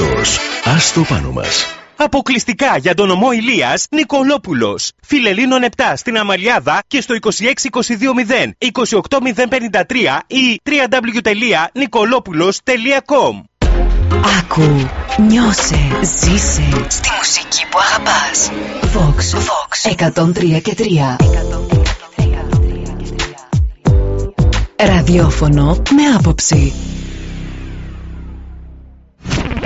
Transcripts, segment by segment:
Stores. Άστο πάνω μας. Αποκλειστικά για τον ομό Ηλίας Νικολόπουλος. Φιλελίνων 7 στην Αμαλιάδα και στο 26220 28053 ή www.nicolopoulos.com Άκου, νιώσε, ζήσε στη μουσική που αγαπάς. Vox, Vox 103 και 3. Ραδιόφωνο με άποψη.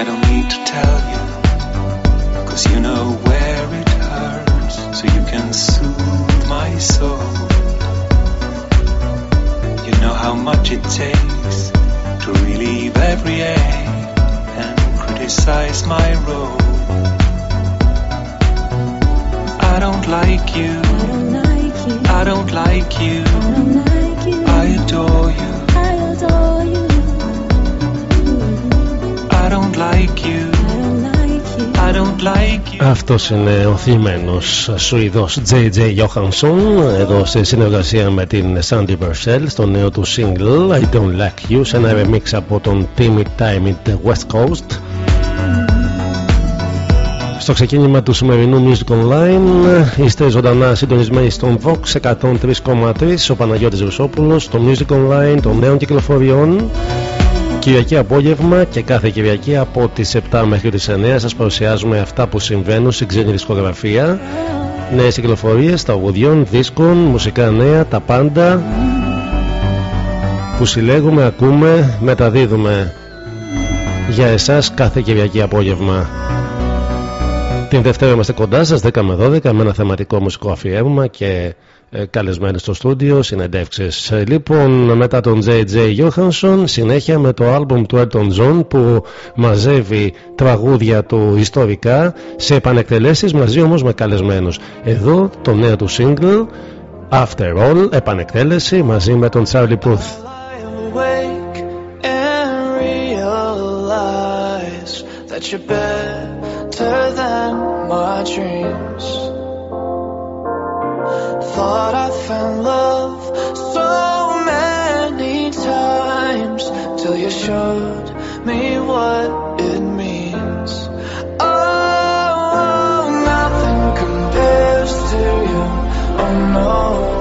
I don't need to tell you, cause you know where it hurts, so you can soothe my soul. You know how much it takes to relieve every ache and criticize my role. I don't like you. I don't like you. I adore you. I adore you. Αυτός είναι ο θύμενος Σουηδός JJ Johansson εδώ σε συνεργασία με την Sandy Purcell στο νέο του single I Don't Like You σε ένα remix από τον Timmy Time in the West Coast. Στο ξεκίνημα του σημερινού Music Online είστε ζωντανά συντονισμένοι στον Vox 103,3 ο Παναγιώτης Ρουσόπουλος στο Music Online των νέων κυκλοφοριών Κυριακή απόγευμα και κάθε Κυριακή από τις 7 μέχρι τις 9 σας παρουσιάζουμε αυτά που συμβαίνουν στην ξένη δισκογραφία Νέες κυκλοφορίες τραγουδιών, δίσκων, μουσικά νέα, τα πάντα που συλλέγουμε, ακούμε, μεταδίδουμε για εσάς κάθε Κυριακή απόγευμα. Την Δευτέρα είμαστε κοντά σας 10 με 12 με ένα θεματικό μουσικό αφιέρωμα και ε, καλεσμένοι στο στούντιο, συνεντεύξεις. Ε, λοιπόν, μετά τον J.J. Johansson, συνέχεια με το άλμπουμ του Elton John που μαζεύει τραγούδια του ιστορικά σε επανεκτελέσεις μαζί όμως με καλεσμένους. Εδώ το νέο του single, After All, επανεκτέλεση μαζί με τον Charlie Puth. Thought I found love so many times till you showed me what it means. Oh, nothing compares to you. Oh no,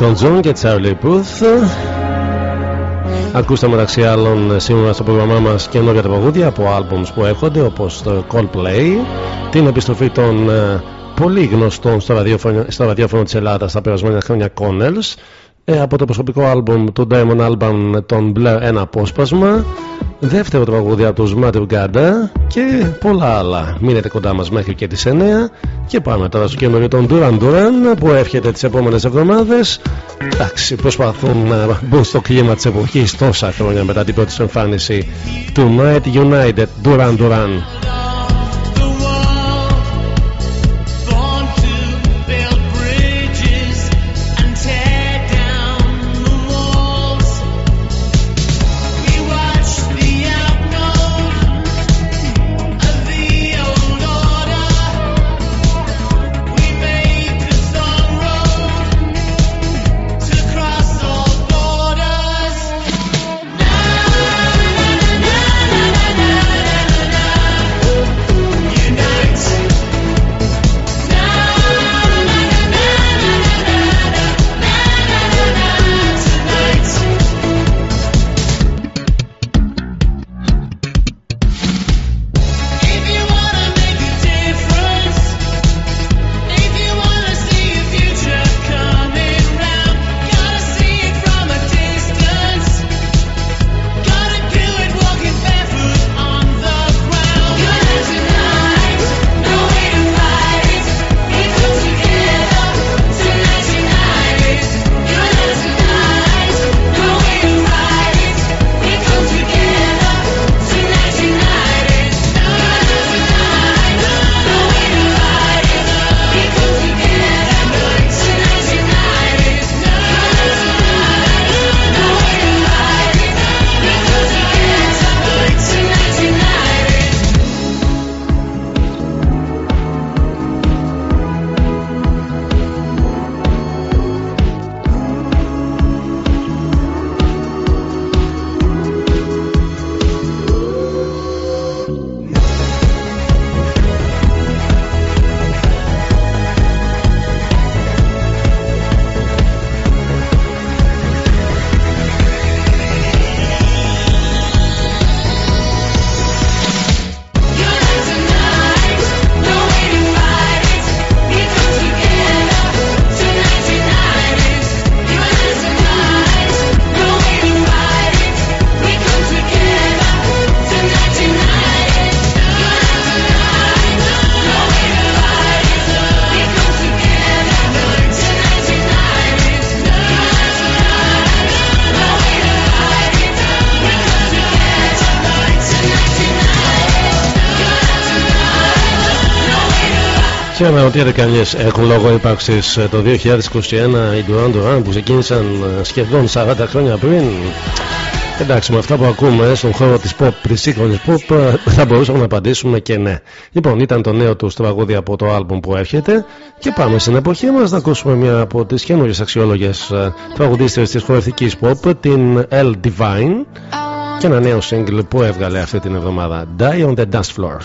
Elton John και Charlie Puth. Ακούστε μεταξύ άλλων σήμερα στο πρόγραμμά μας καινούργια τραγούδια από albums που έρχονται όπως το Coldplay, την επιστροφή των ε, πολύ γνωστών στο ραδιόφωνο, στο ραδιόφωνο της Ελλάδας στα περασμένα χρόνια Connells, ε, από το προσωπικό άλμπουμ του Diamond Alban των Blair ένα απόσπασμα, δεύτερο τραγούδι από τους Mother Gada και πολλά άλλα. Μείνετε κοντά μας μέχρι και τις 9 και πάμε τώρα στο καινούριο των Duran Duran που έρχεται τις επόμενες εβδομάδες. Εντάξει, προσπαθούν να μπουν στο κλίμα της εποχής τόσα χρόνια μετά την πρώτη σου εμφάνιση του Night United Duran Duran. Και αναρωτιέται κανεί, έχουν λόγο ύπαρξης ε, το 2021 οι Duran Duran που ξεκίνησαν ε, σχεδόν 40 χρόνια πριν. Εντάξει, με αυτά που ακούμε στον χώρο της pop, της σύγχρονης pop, ε, θα μπορούσαμε να απαντήσουμε και ναι. Λοιπόν, ήταν το νέο τους τραγούδι από το album που έρχεται και πάμε στην εποχή μας να ακούσουμε μια από τις καινούριες αξιόλογες τραγουδίστρες της χορευτικής pop, την L Divine, και ένα νέο single που έβγαλε αυτή την εβδομάδα, Die on the Dance Floor.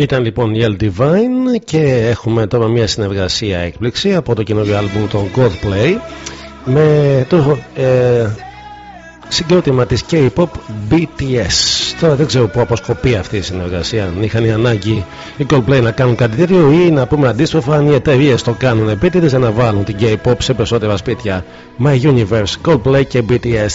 Ήταν λοιπόν η Divine και έχουμε τώρα μια συνεργασία έκπληξη από το καινούριο άλμπουμ των Godplay με το ε, συγκρότημα της K-pop BTS. Τώρα δεν ξέρω πού αποσκοπεί αυτή η συνεργασία, αν είχαν η ανάγκη οι Coldplay να κάνουν κάτι τέτοιο ή να πούμε αντίστροφα αν οι εταιρείες το κάνουν επίτηδες για να βάλουν την K-pop σε περισσότερα σπίτια. My Universe, Coldplay και BTS.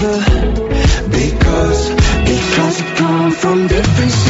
together Because, because we come from different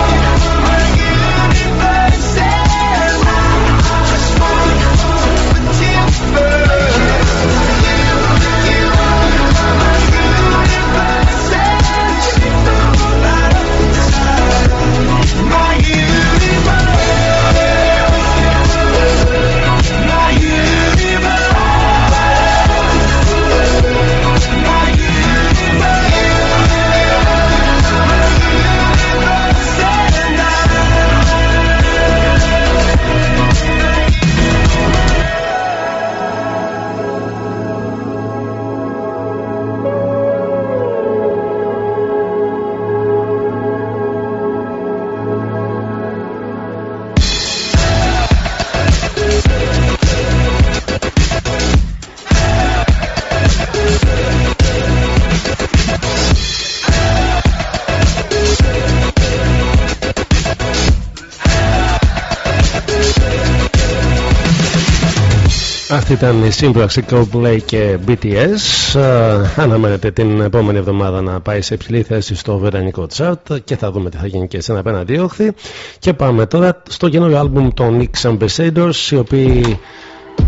ήταν η σύμπραξη Coldplay και BTS. Ε, Αναμένεται την επόμενη εβδομάδα να πάει σε υψηλή θέση στο βρετανικό chart και θα δούμε τι θα γίνει και σε ένα απέναντι όχθη. Και πάμε τώρα στο καινούριο άλμπουμ των Nix Ambassadors, οι οποίοι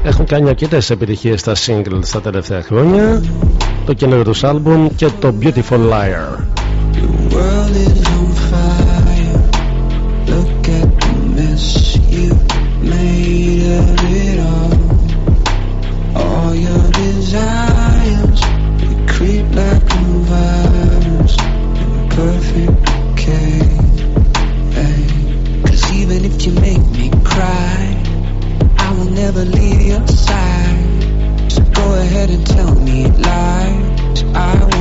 έχουν κάνει αρκετές επιτυχίες στα singles τα τελευταία χρόνια. Το καινούριο τους άλμπουμ και το Beautiful Liar. Cry, I will never leave your side. So go ahead and tell me lies I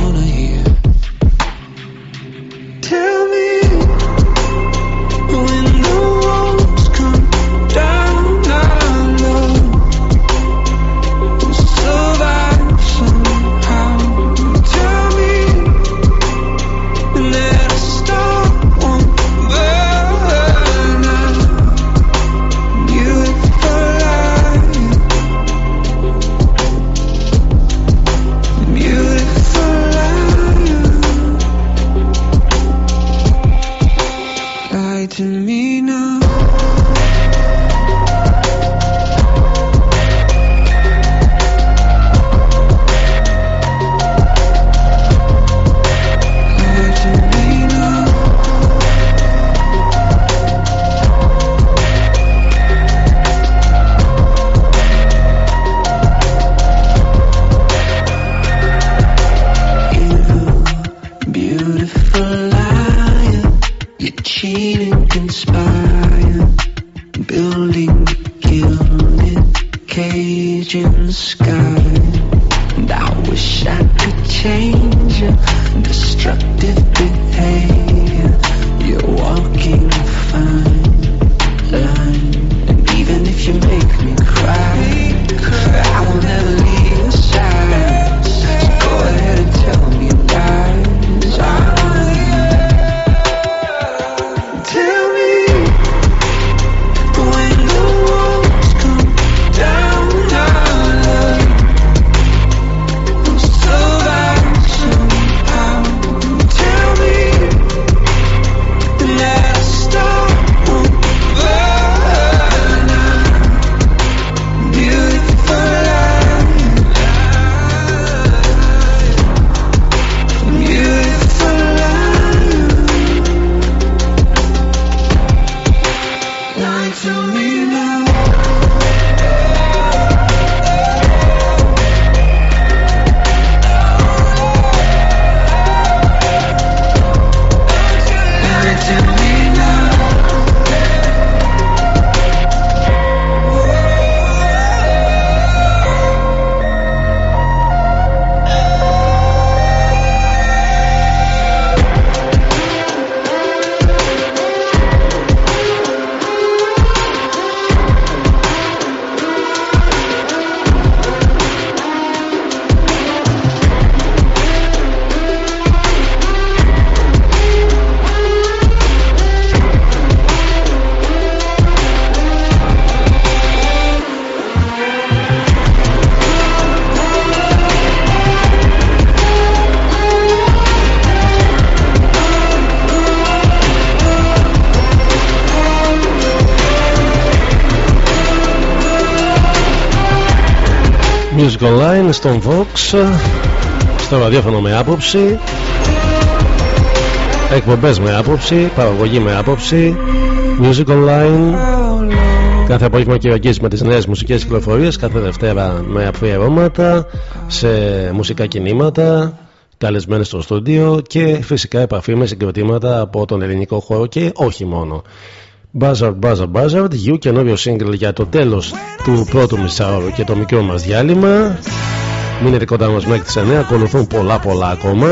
στον Vox στο ραδιόφωνο με άποψη εκπομπές με άποψη παραγωγή με άποψη Music Online. Κάθε απόγευμα Κυριακής με τις νέες μουσικές κυκλοφορίες κάθε Δευτέρα με αφιερώματα σε μουσικά κινήματα καλεσμένες στο στούντιο και φυσικά επαφή με συγκροτήματα από τον ελληνικό χώρο και όχι μόνο. Buzzard, Buzzard, Buzzard, You καινούριο σύγκριτο για το τέλος του πρώτου μισάωρου και το μικρό μας διάλειμμα. Μείνετε κοντά μας μέχρι τις 9 Ακολουθούν πολλά πολλά ακόμα.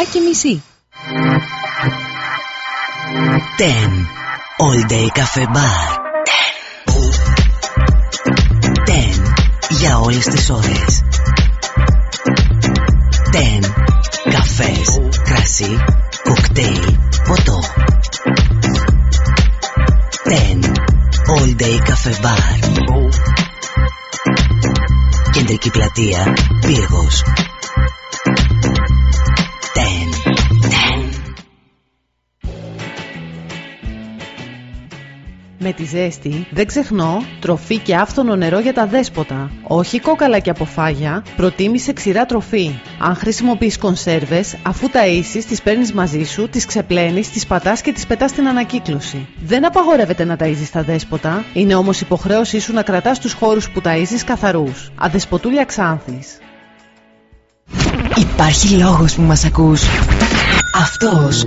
9 και μισή. Ten. All day cafe bar. Ten. Ten. Για όλες τις ώρες. δεν ξεχνώ τροφή και άφθονο νερό για τα δέσποτα. Όχι κόκαλα και αποφάγια, προτίμησε ξηρά τροφή. Αν χρησιμοποιείς κονσέρβες, αφού τα ίσει, τις παίρνεις μαζί σου, τις ξεπλένεις, τις πατάς και τις πετάς στην ανακύκλωση. Δεν απαγορεύεται να ταζει τα δέσποτα, είναι όμως υποχρέωσή σου να κρατάς τους χώρους που ταζει καθαρούς. Αδεσποτούλια Ξάνθης. Υπάρχει λόγος που μας ακούς. Αυτός.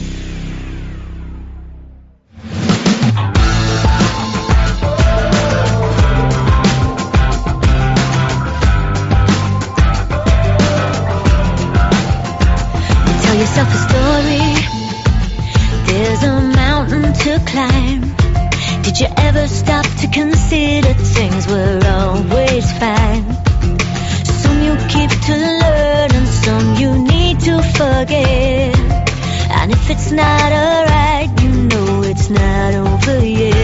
yourself a story. There's a mountain to climb. Did you ever stop to consider things were always fine? Some you keep to learn and some you need to forget. And if it's not alright, you know it's not over yet.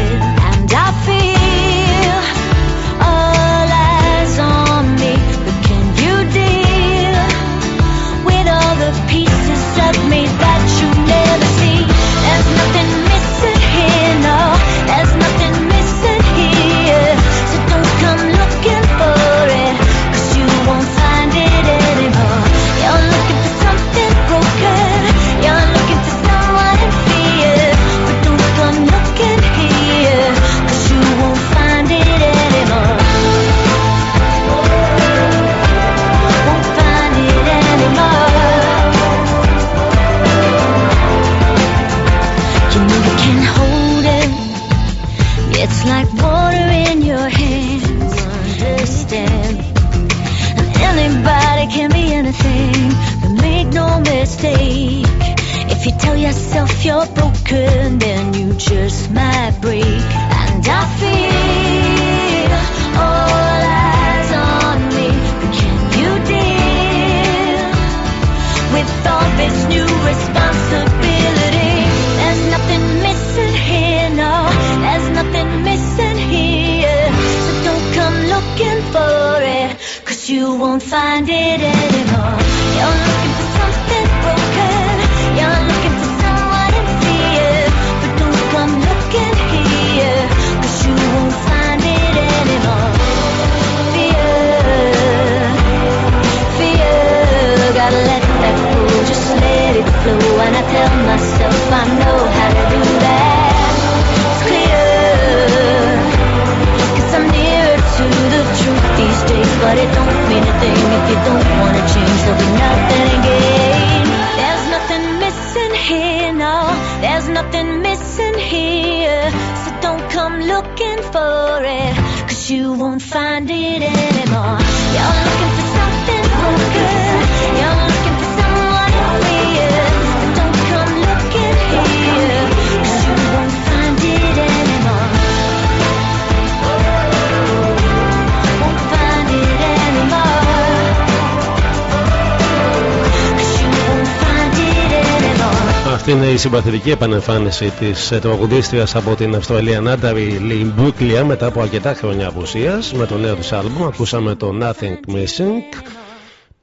συμπαθητική επανεμφάνιση της ε, τραγουδίστριας από την Αυστραλία Νάνταρη Λιμπούκλια μετά από αρκετά χρόνια απουσίας με το νέο της άλμπουμ. Ακούσαμε το Nothing Missing.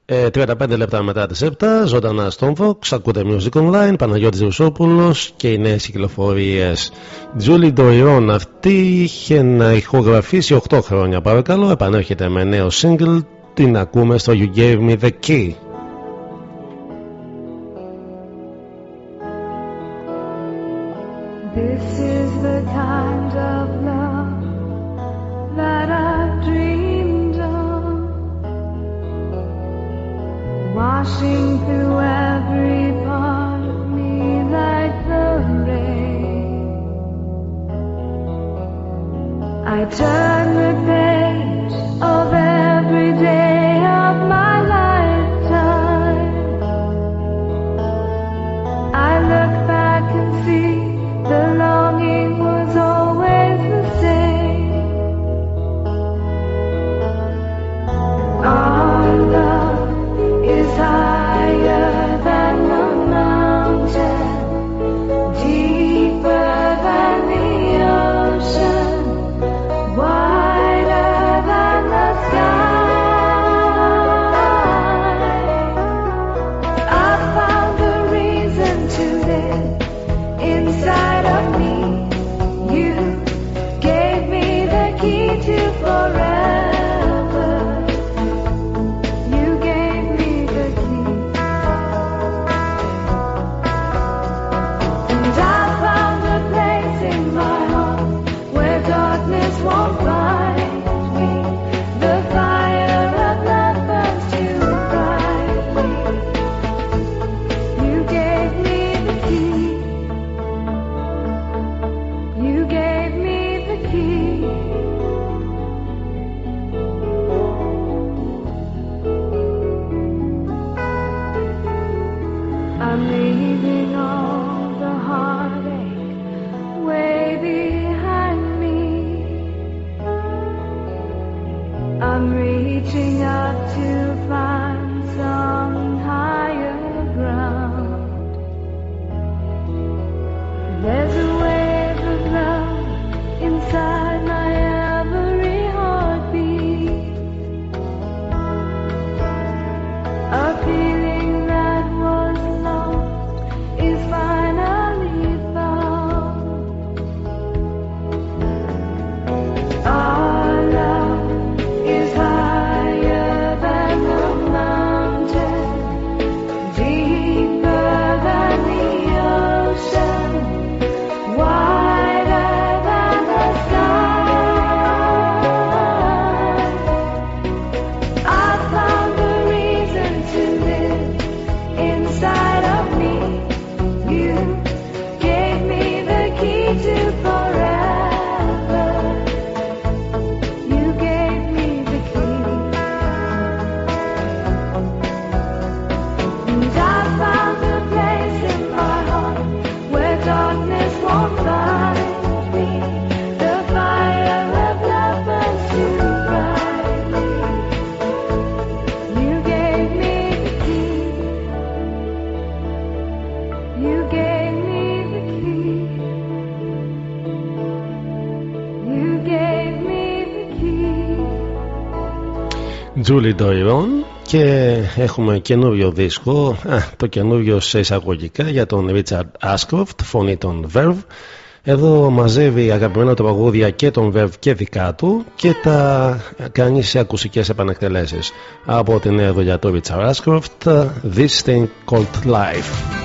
Ε, 35 λεπτά μετά τις 7, ζωντανά στον Fox, ακούτε Music Online, Παναγιώτης Ρουσόπουλος και οι νέες κυκλοφορίες. Τζούλι Ντοϊρόν αυτή είχε να ηχογραφήσει 8 χρόνια παρακαλώ, επανέρχεται με νέο single, την ακούμε στο You Gave Me The Key. Julie Doiron και έχουμε καινούριο δίσκο, α, το καινούριο σε εισαγωγικά για τον Richard Ashcroft, φωνή των Verve. Εδώ μαζεύει αγαπημένα τραγούδια και των Verve και δικά του και τα κάνει σε ακουσικές επανακτελέσεις. Από την νέα δουλειά του Richard Ashcroft, This Thing Called Life.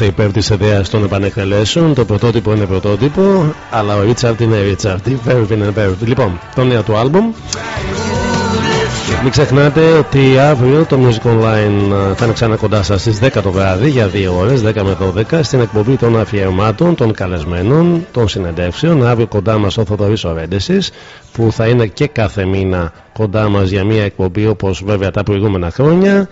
Είμαστε υπέρ τη ιδέα των επανεκτελέσεων. Το πρωτότυπο είναι πρωτότυπο, αλλά ο Ρίτσαρτ είναι Ρίτσαρτ. Η Verve είναι Verve. Λοιπόν, το νέο του άλμπουμ. Μην ξεχνάτε ότι αύριο το Music Online ε, θα είναι ξανά κοντά σας στις 10 το βράδυ για 2 ώρες, 10 με 12, στην εκπομπή των αφιερωμάτων, των καλεσμένων, των συνεντεύσεων. Αύριο κοντά μας ο Θοδωρής Ορέντεσης, που θα είναι και κάθε μήνα κοντά μας για μια εκπομπή όπως βέβαια τα προηγούμενα χρόνια.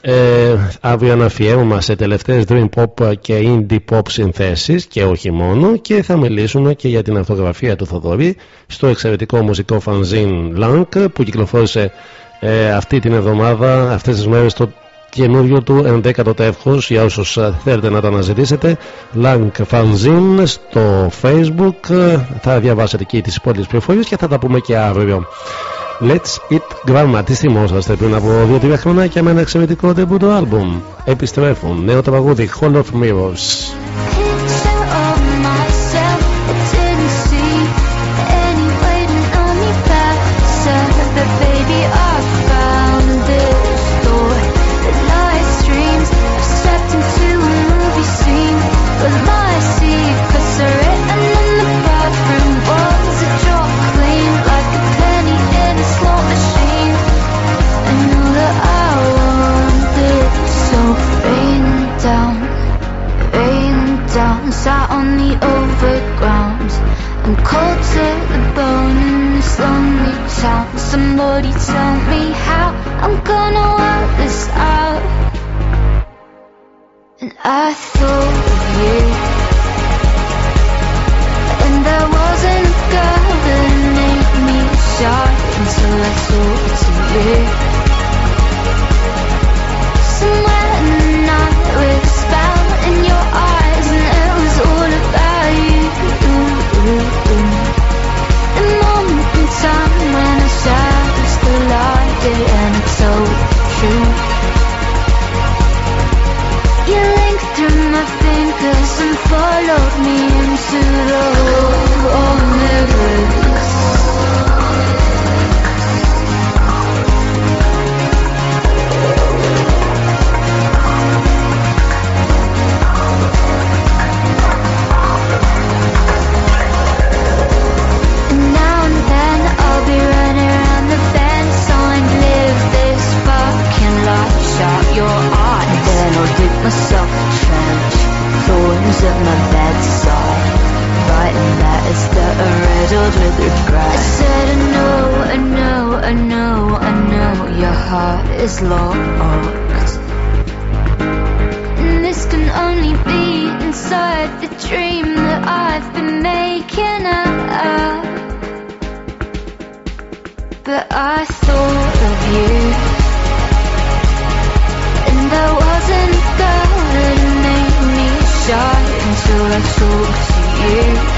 Ε, αύριο ένα αφιέρωμα σε τελευταίες Dream Pop και Indie Pop συνθέσεις και όχι μόνο και θα μιλήσουμε και για την αυτογραφία του Θοδωρή στο εξαιρετικό μουσικό fanzine Lank που κυκλοφόρησε ε, αυτή την εβδομάδα, αυτές τις μέρες το καινούριο του 11ο τεύχος για όσους ε, θέλετε να το αναζητήσετε Lank Fanzine στο facebook Ε, θα διαβάσετε εκεί τις υπόλοιπες πληροφορίες και θα τα πούμε και αύριο Let's Eat Grandma. Τι θυμόσαστε πριν από 2-3 χρονάκια με ένα εξαιρετικό τεμπούτο άλμπουμ. Επιστρέφουν. Νέο τραγούδι Hall of Mirrors. How I'm gonna work this out. And I thought of you. And there wasn't a girl that made me shy Until I talked to you. Somewhere followed me into the hole Thorns at my bedside Writing letters that are riddled with regret I said I know, I know, I know, I know Your heart is locked and this can only be inside the dream that I've been making up. But I thought of you. And there wasn't until I talked to you.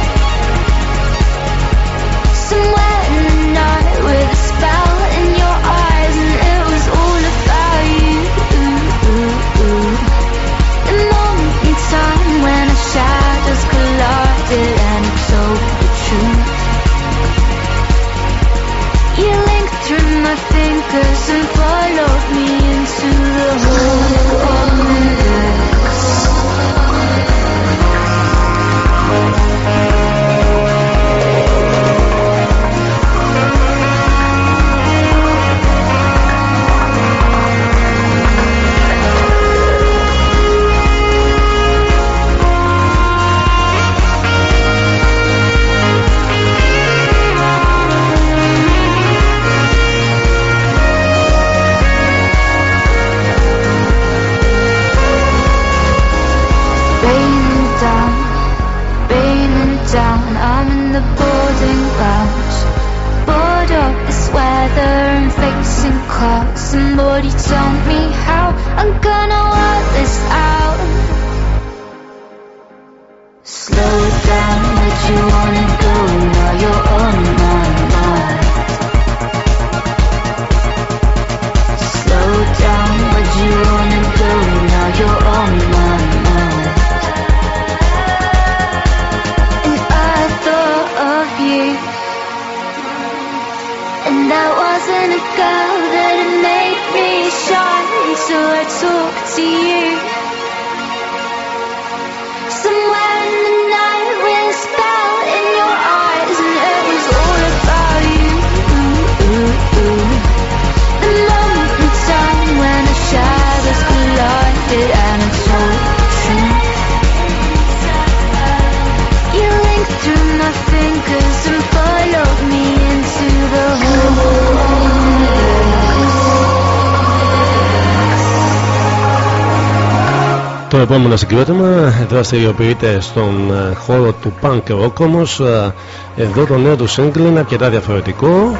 Το επόμενο συγκρότημα. Δραστηριοποιείται στον ε, χώρο του punk rock όμως. Ε, εδώ το νέο του single είναι αρκετά διαφορετικό.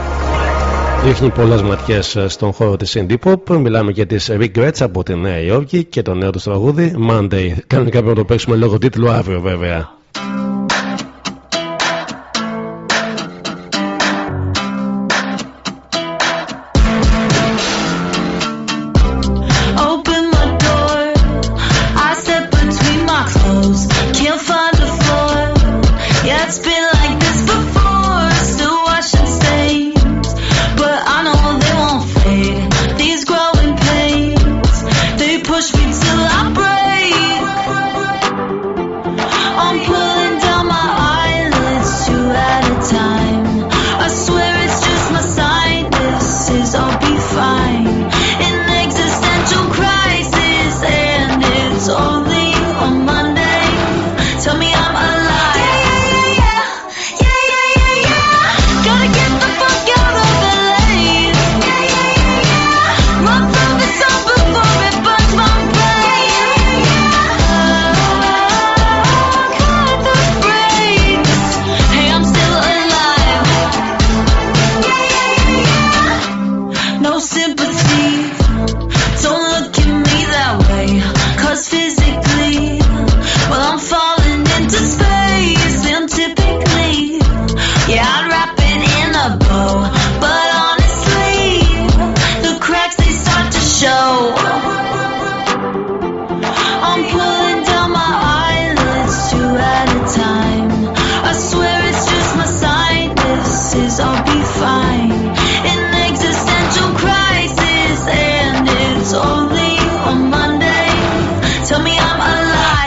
Ρίχνει πολλές ματιές ε, στον χώρο της indie pop. Μιλάμε για τις Regrets από τη Νέα Υόρκη και το νέο τους τραγούδι Monday. Κανονικά πρέπει να το παίξουμε λόγω τίτλου αύριο βέβαια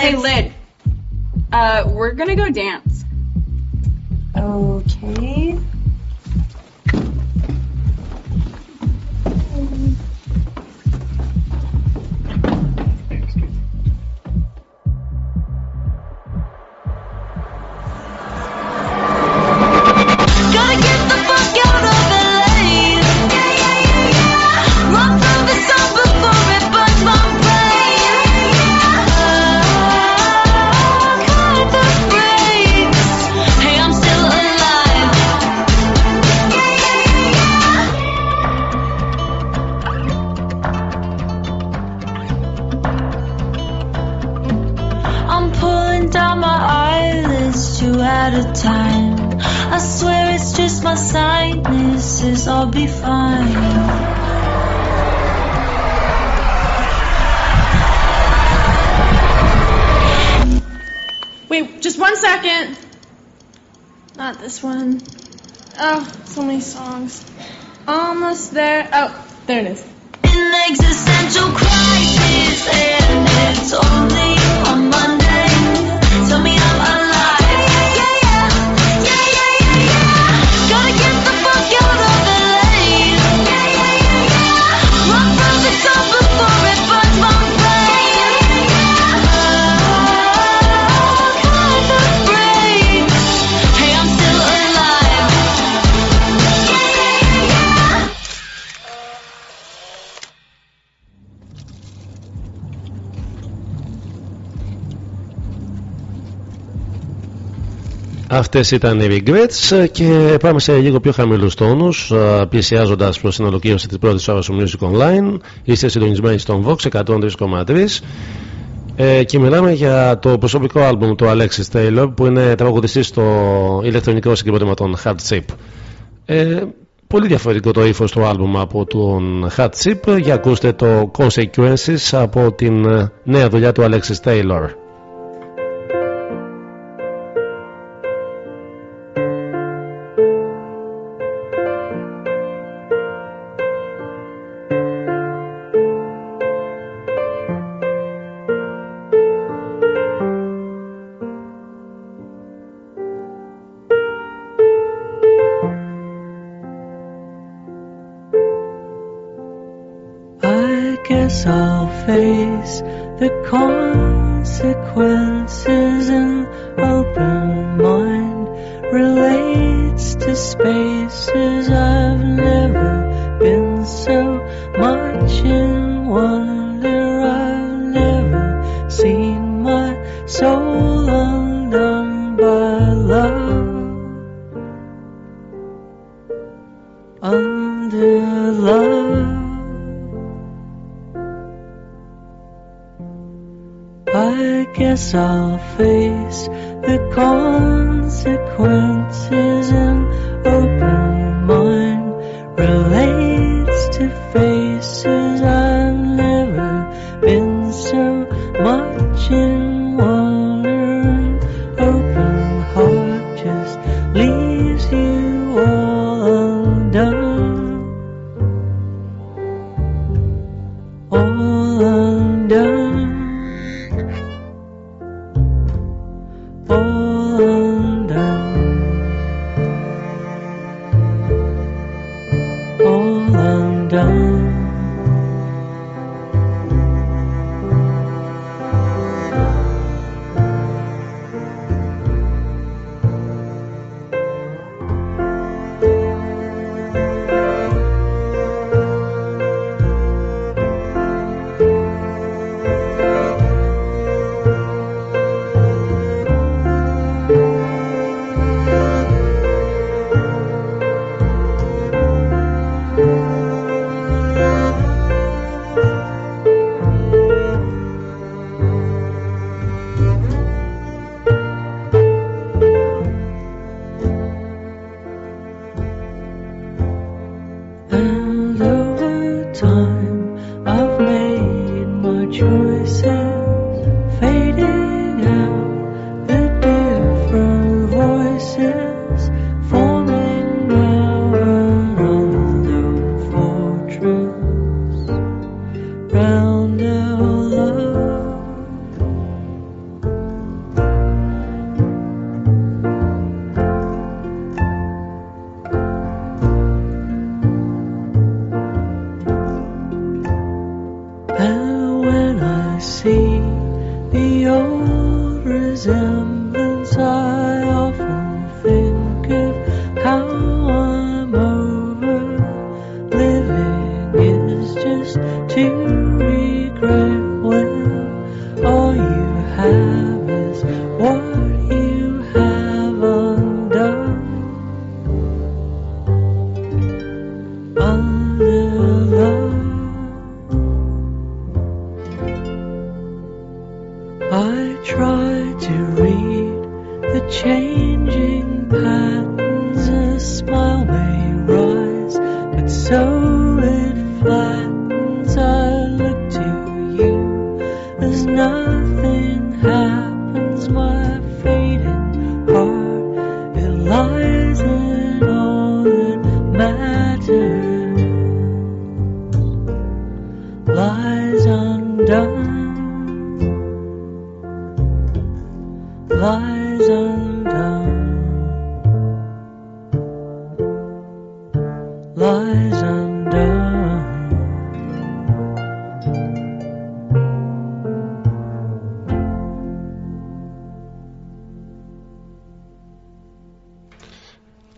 Hey, Lid. Uh, we're gonna go dance. Okay. Second. Not this one. Oh, so many songs. Almost there. Oh, there it is. An existential crisis, and it's only on Monday. Αυτές ήταν οι Regrets και πάμε σε λίγο πιο χαμηλούς τόνους ε, πλησιάζοντας προς την ολοκλήρωση της πρώτης ώρας του Music Online. Είστε συντονισμένοι στον Vox 103,3 ε, και μιλάμε για το προσωπικό άλμπουμ του Alexis Taylor που είναι τραγουδιστής στο ηλεκτρονικό συγκρότημα των Hard Chip. Ε, πολύ διαφορετικό το ύφος του άλμπουμ από τον Hard Chip. Για ακούστε το Consequences από την ε, νέα δουλειά του Alexis Taylor the consequences. An I'll face the consequences and open mind relates to faces I've never been so much in wonder. Open heart just leaves you all undone, all undone.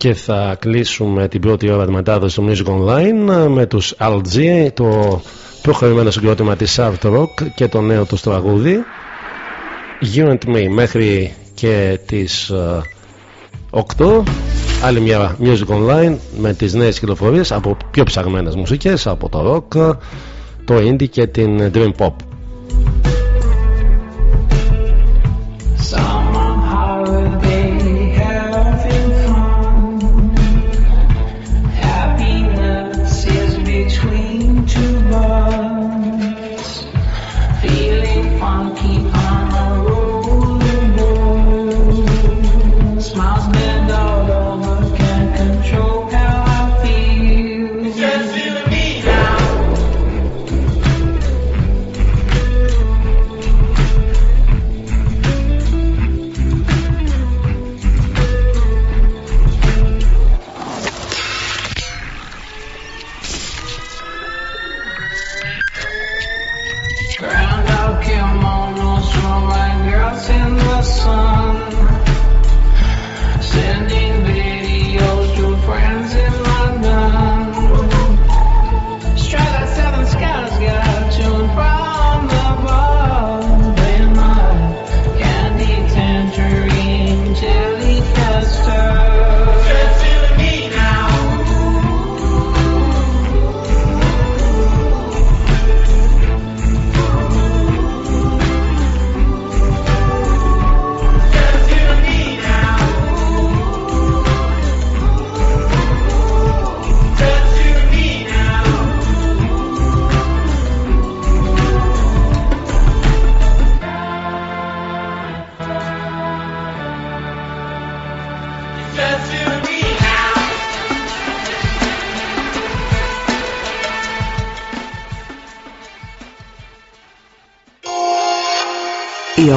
Και θα κλείσουμε την πρώτη ώρα της μετάδοσης στο Music Online με τους LG, το προχωρημένο συγκρότημα της Art Rock και το νέο τους τραγούδι. You and Me μέχρι και τις ε, 8 άλλη μια Music Online με τις νέες κυκλοφορίες από πιο ψαγμένες μουσικές από το rock, το indie και την dream pop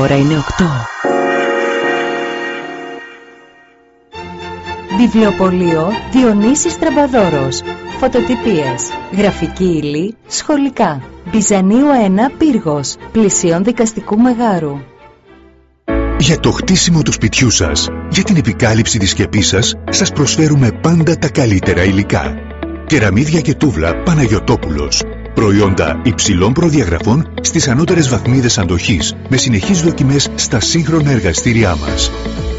ώρα είναι 8. Βιβλιοπωλείο Διονύσης Τραμπαδόρος Φωτοτυπίες Γραφική ύλη Σχολικά Μπιζανίου 1 Πύργος Πλησίων δικαστικού μεγάρου Για το χτίσιμο του σπιτιού σας, για την επικάλυψη της σκεπής σας, σας προσφέρουμε πάντα τα καλύτερα υλικά. Κεραμίδια και τούβλα Παναγιωτόπουλος. Προϊόντα υψηλών προδιαγραφών στις ανώτερες βαθμίδες αντοχής, με συνεχείς δοκιμές στα σύγχρονα εργαστήριά μας.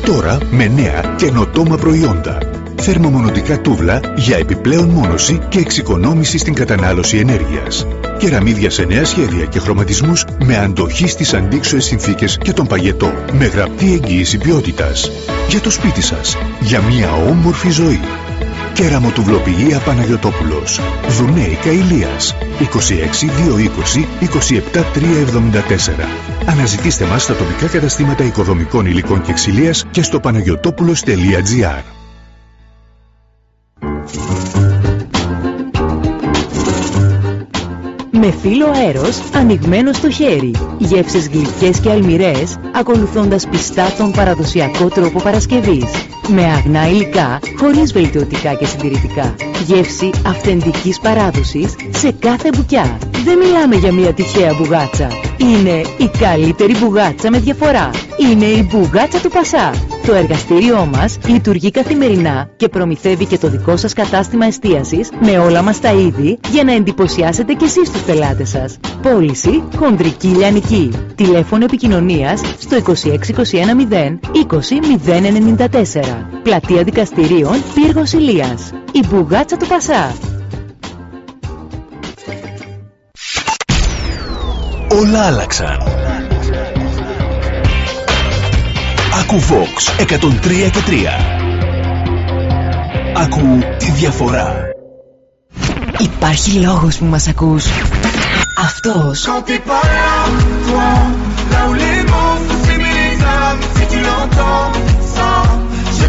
Τώρα με νέα καινοτόμα προϊόντα. Θερμομονωτικά τούβλα για επιπλέον μόνωση και εξοικονόμηση στην κατανάλωση ενέργειας. Κεραμίδια σε νέα σχέδια και χρωματισμούς με αντοχή στις αντίξωες συνθήκες και τον παγετό. Με γραπτή εγγύηση ποιότητας. Για το σπίτι σας. Για μια όμορφη ζωή. Κεραμοτουβλοποιία Παναγιωτόπουλος. Δουνέικα Ηλίας. 26 220 27 374. Αναζητήστε μας στα τοπικά καταστήματα οικοδομικών υλικών και ξυλίας και στο παναγιωτόπουλος.gr. Με φύλλο αέρος ανοιγμένο στο χέρι. Γεύσεις γλυκές και αλμυρές, ακολουθώντας πιστά τον παραδοσιακό τρόπο Παρασκευής. Με αγνά υλικά, χωρίς βελτιωτικά και συντηρητικά. Γεύση αυθεντικής παράδοσης σε κάθε μπουκιά. Δεν μιλάμε για μια τυχαία μπουγάτσα. Είναι η καλύτερη μπουγάτσα με διαφορά. Είναι η μπουγάτσα του Πασά. Το εργαστήριό μας λειτουργεί καθημερινά και προμηθεύει και το δικό σας κατάστημα εστίασης με όλα μας τα είδη για να εντυπωσιάσετε και εσείς τους πελάτες σας. Πώληση χοντρική λιανική. Τηλέφωνο επικοινωνίας στο 26210 20094. Πλατεία Δικαστηρίων Πύργος Ηλίας. Η μπουγάτσα του Πασά. Όλα άλλαξαν. Ακούω. Vox 103. Ακού τη διαφορά. Υπάρχει λόγος που μας ακούς; Αυτός σου σου σκέφτε σε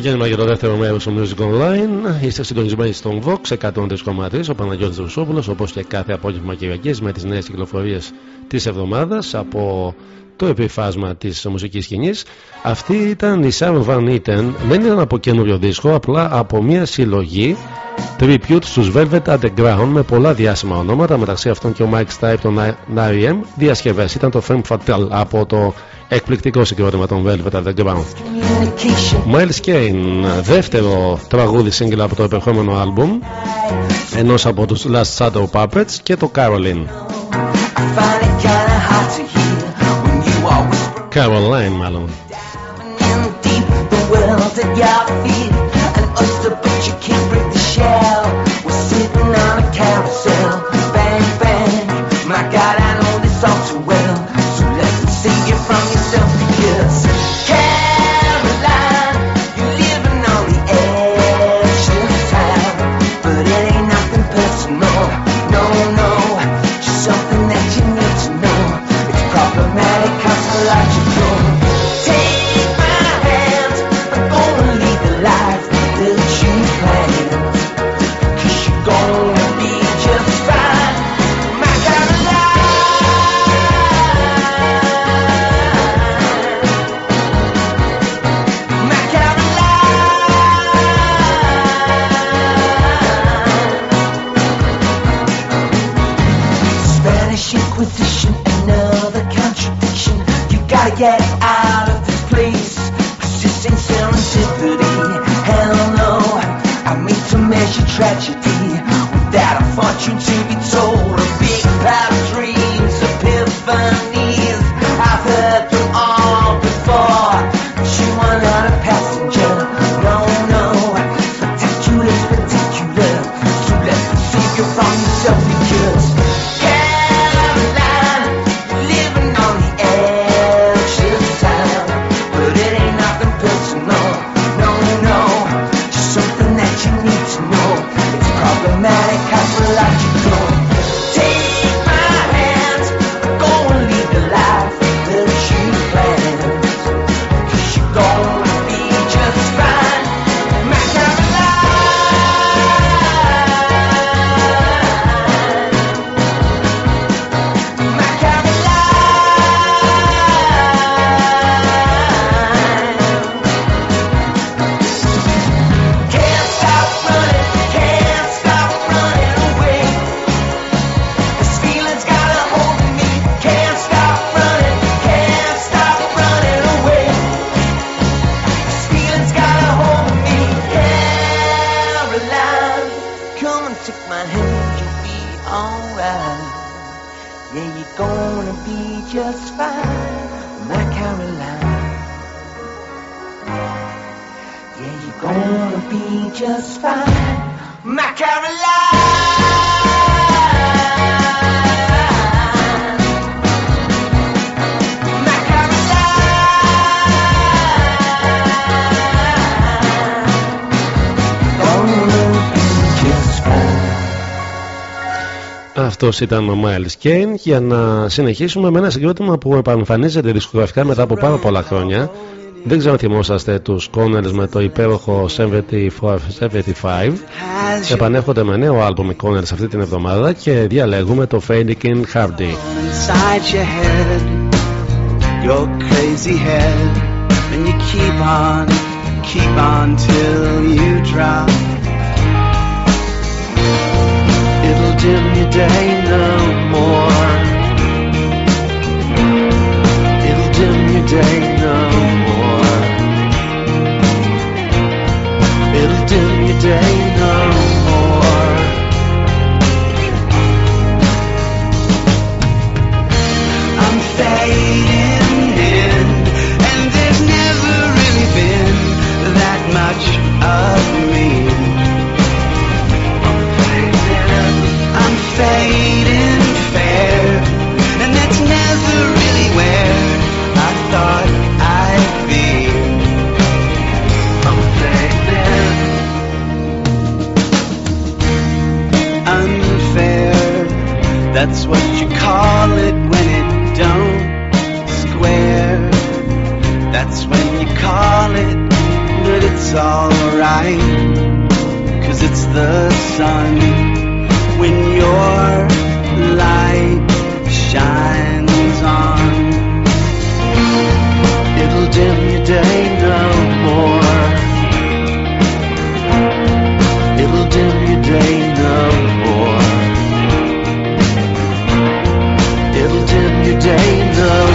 ξεκίνημα για το δεύτερο μέρος του Music Online. Είστε συντονισμένοι στον Vox 103,3. Ο Παναγιώτης Ρουσόπουλο, όπως και κάθε απόγευμα Κυριακής, με τις νέες κυκλοφορίες της εβδομάδας από το επιφάσμα της μουσικής σκηνής. Αυτή ήταν η Sharon Van Eaton. Δεν ήταν από καινούριο δίσκο, απλά από μια συλλογή tribute στους Velvet Underground με πολλά διάσημα ονόματα, μεταξύ αυτών και ο Mike Stipe των IEM. Διασκευές ήταν το Femme Fatale από το Εκπληκτικό συγκρότημα των Velvet Underground. Miles Kane, δεύτερο τραγούδι σύγκρινα από το επερχόμενο άλμπουμ ενός από τους Last Shadow Puppets και το Caroline. Caroline μάλλον. tragedy. Without a fortune to be told Αυτός ήταν ο Miles Kane για να συνεχίσουμε με ένα συγκρότημα που επανεμφανίζεται δισκογραφικά μετά από πάρα πολλά χρόνια. Δεν ξέρω αν θυμόσαστε τους Connors με το υπέροχο 74-75. Επανέρχονται με νέο άλμπομ οι Connors αυτή την εβδομάδα και διαλέγουμε το Fading in Hardy. inside your head, your crazy head, and you keep on, keep on till you drop. It'll dim your day no more. It'll dim your day no more. It'll dim your day no more. That's what you call it when it don't square. That's when you call it that it's alright. Cause it's the sun when your light shines on. It'll dim your day window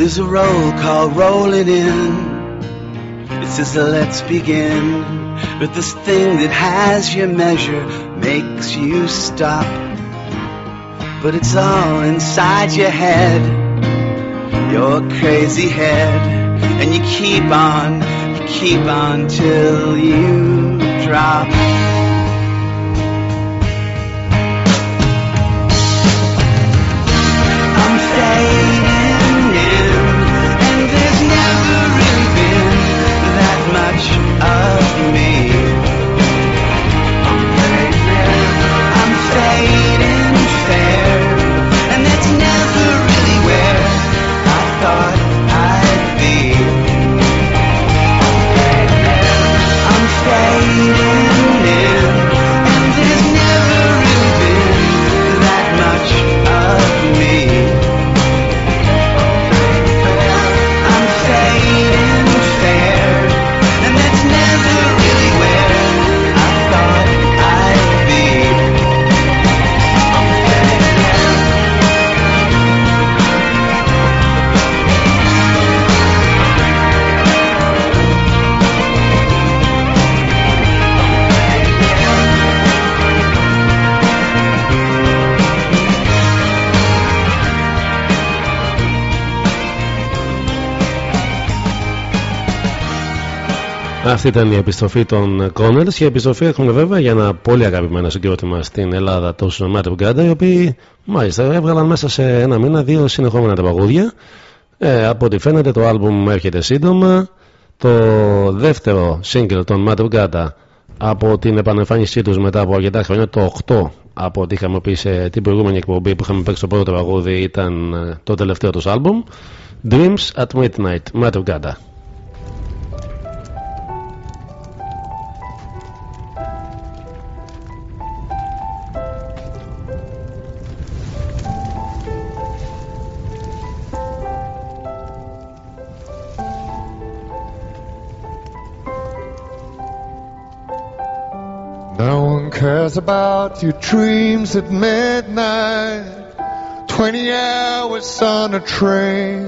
There's a roll call Rolling In. It says let's begin. But this thing that has your measure makes you stop. But it's all inside your head, your crazy head. And you keep on, you keep on till you drop. I'm Αυτή ήταν η επιστροφή των Connors. Η επιστροφή έχουμε βέβαια για ένα πολύ αγαπημένο συγκρότημα στην Ελλάδα, το Matter Γκάντα, οι οποίοι μάλιστα έβγαλαν μέσα σε ένα μήνα δύο συνεχόμενα τραγούδια. Ε, από ό,τι φαίνεται το άλμπουμ έρχεται σύντομα. Το δεύτερο single των Matter Γκάντα από την επανεμφάνισή τους μετά από αρκετά χρόνια, το 8 από ό,τι είχαμε πει σε την προηγούμενη εκπομπή που είχαμε παίξει το πρώτο τραγούδι ήταν ε, το τελευταίο τους άλμπουμ. Dreams at Midnight, Matt Gada. No one cares about your dreams at midnight. Twenty hours on a train.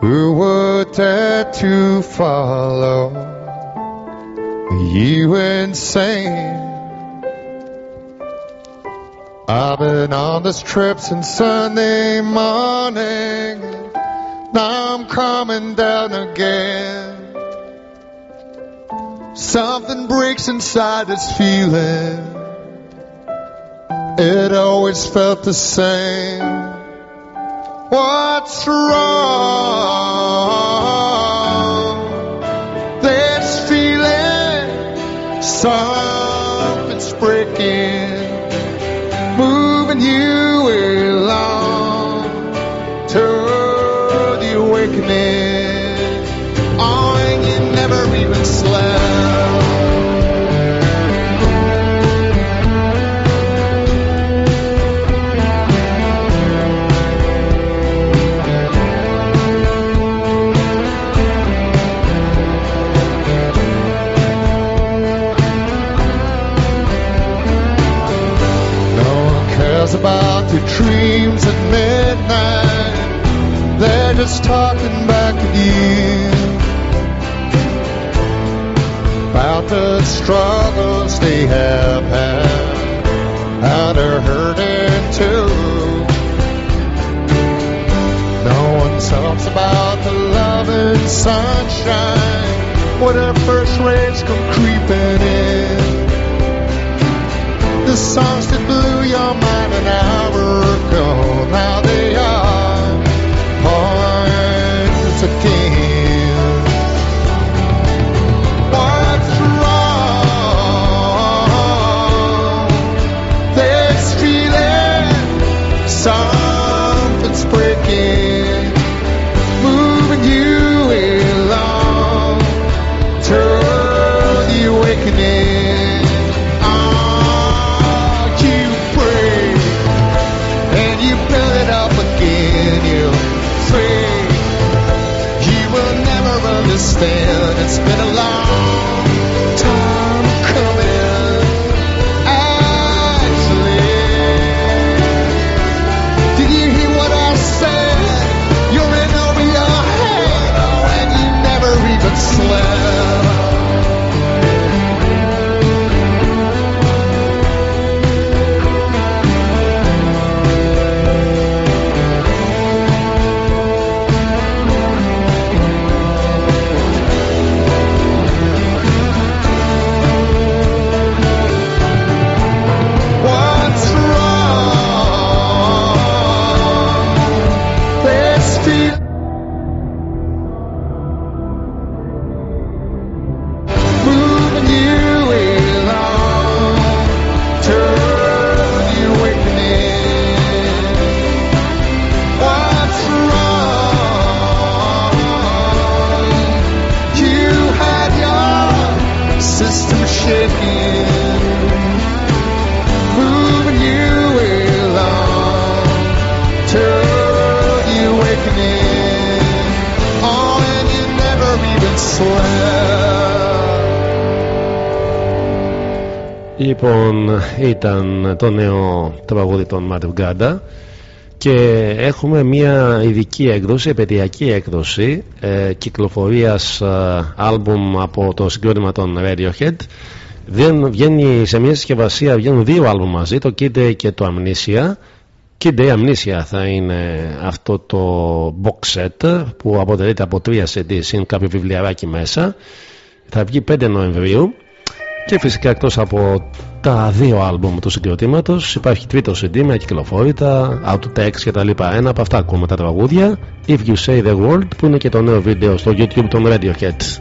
Who would dare to follow you insane? I've been on this trip since Sunday morning. Now I'm coming down again. Something breaks inside this feeling. It always felt the same. What's wrong? This feeling, something's breaking, moving you about your dreams at midnight. They're just talking back at you about the struggles they have had, how they're hurting too. No one talks about the love and sunshine when the first rays come creeping in. The songs that blew your mind an hour ago, now they are Λοιπόν, ήταν το νέο τραγούδι των Madrugada και έχουμε μια ειδική έκδοση, επαιτειακή έκδοση ε, κυκλοφορίας ε, άλμπουμ από το συγκρότημα των Radiohead. Βγαίνουν- βγαίνει σε μια συσκευασία βγαίνουν δύο άλμπουμ μαζί το Kid Day και το Amnesia. Kid Day Amnesia θα είναι αυτό το box set που αποτελείται από τρία CD συν κάποιο βιβλιαράκι μέσα. Θα βγει 5 Νοεμβρίου και φυσικά εκτός από τα δύο άλμπουμ του συγκροτήματος υπάρχει τρίτο CD με κυκλοφόρητα, outtakes και τα λοιπά. Ένα από αυτά ακούμε τα τραγούδια If You Say The World που είναι και το νέο βίντεο στο YouTube των Radiohead.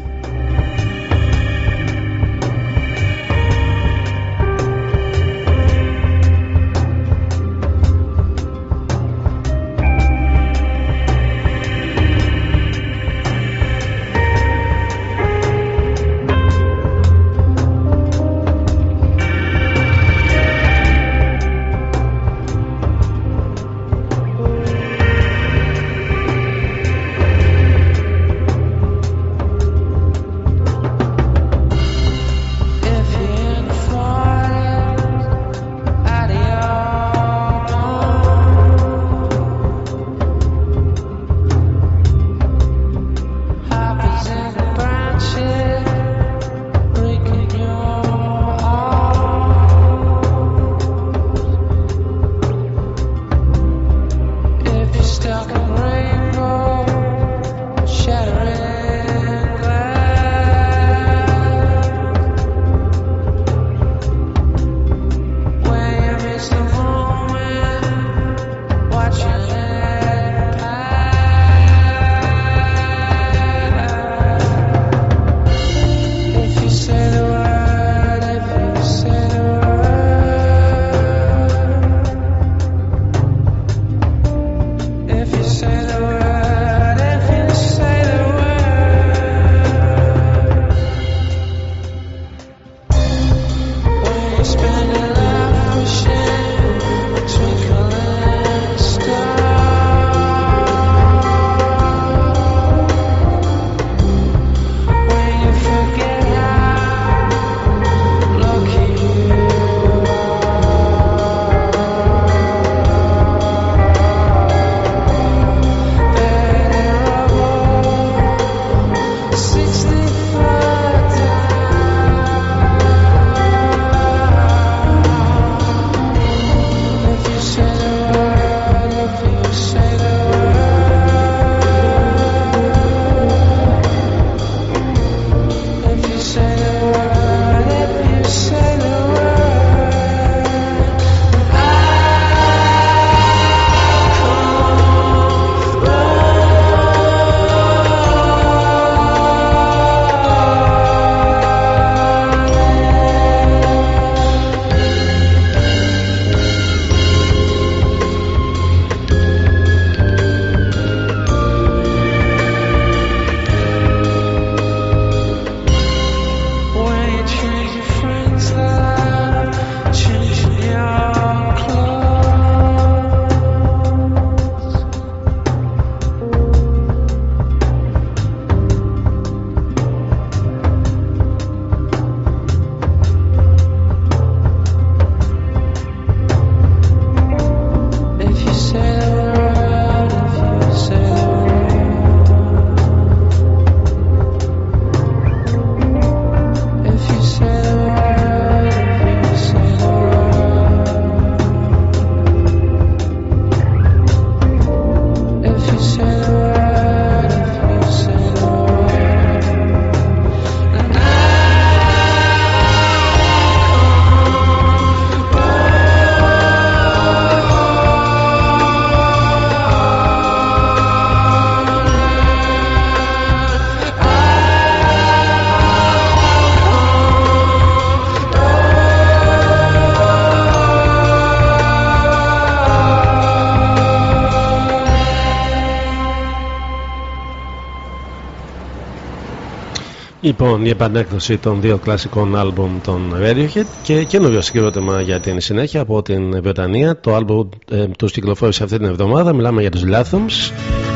Λοιπόν, η επανέκδοση των δύο κλασικών άλμπουμ των Radiohead και καινούριο συγκρότημα για την συνέχεια από την Βρετανία. Το άλμπουμ ε, τους κυκλοφόρησε αυτή την εβδομάδα. Μιλάμε για τους Lathoms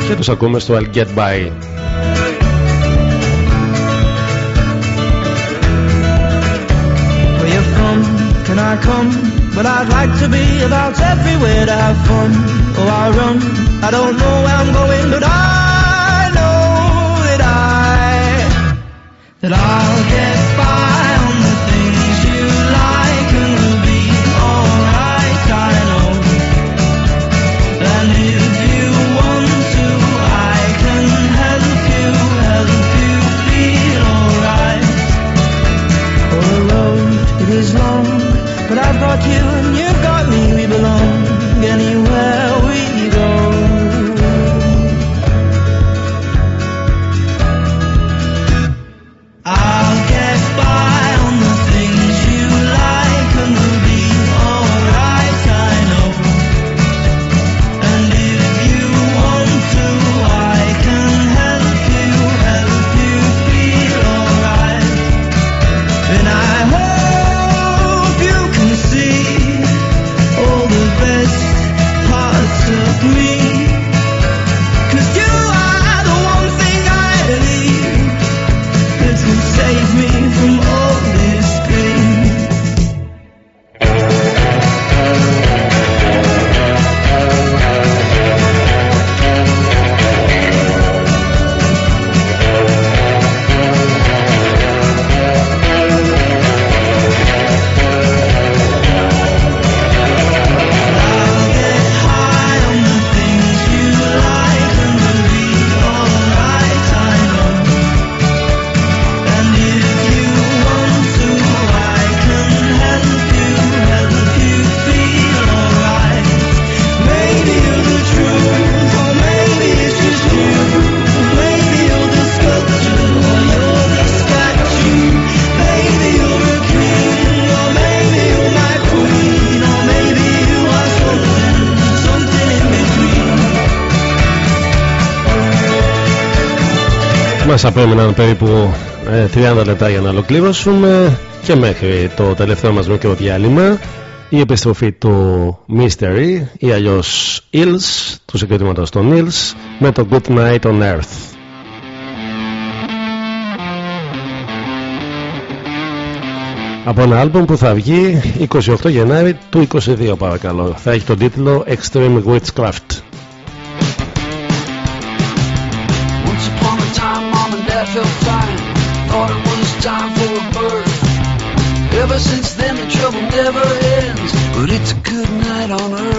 και τους ακούμε στο I'll Get By. Where you from? Can I come? But I'd like to be about everywhere to have fun. Oh, I run. I don't know where I'm going, but I that I'll get by Μας απέμειναν περίπου ε, 30 λεπτά για να ολοκληρώσουμε και μέχρι το τελευταίο μας μικρό διάλειμμα η επιστροφή του Mystery ή αλλιώς Ills, του συγκριτήματος των Ills με το Good Night on Earth. Από ένα άλμπομ που θα βγει 28 Γενάρη του 22 παρακαλώ. Θα έχει τον τίτλο Extreme Witchcraft. Since then, the trouble never ends. But it's a good night on earth.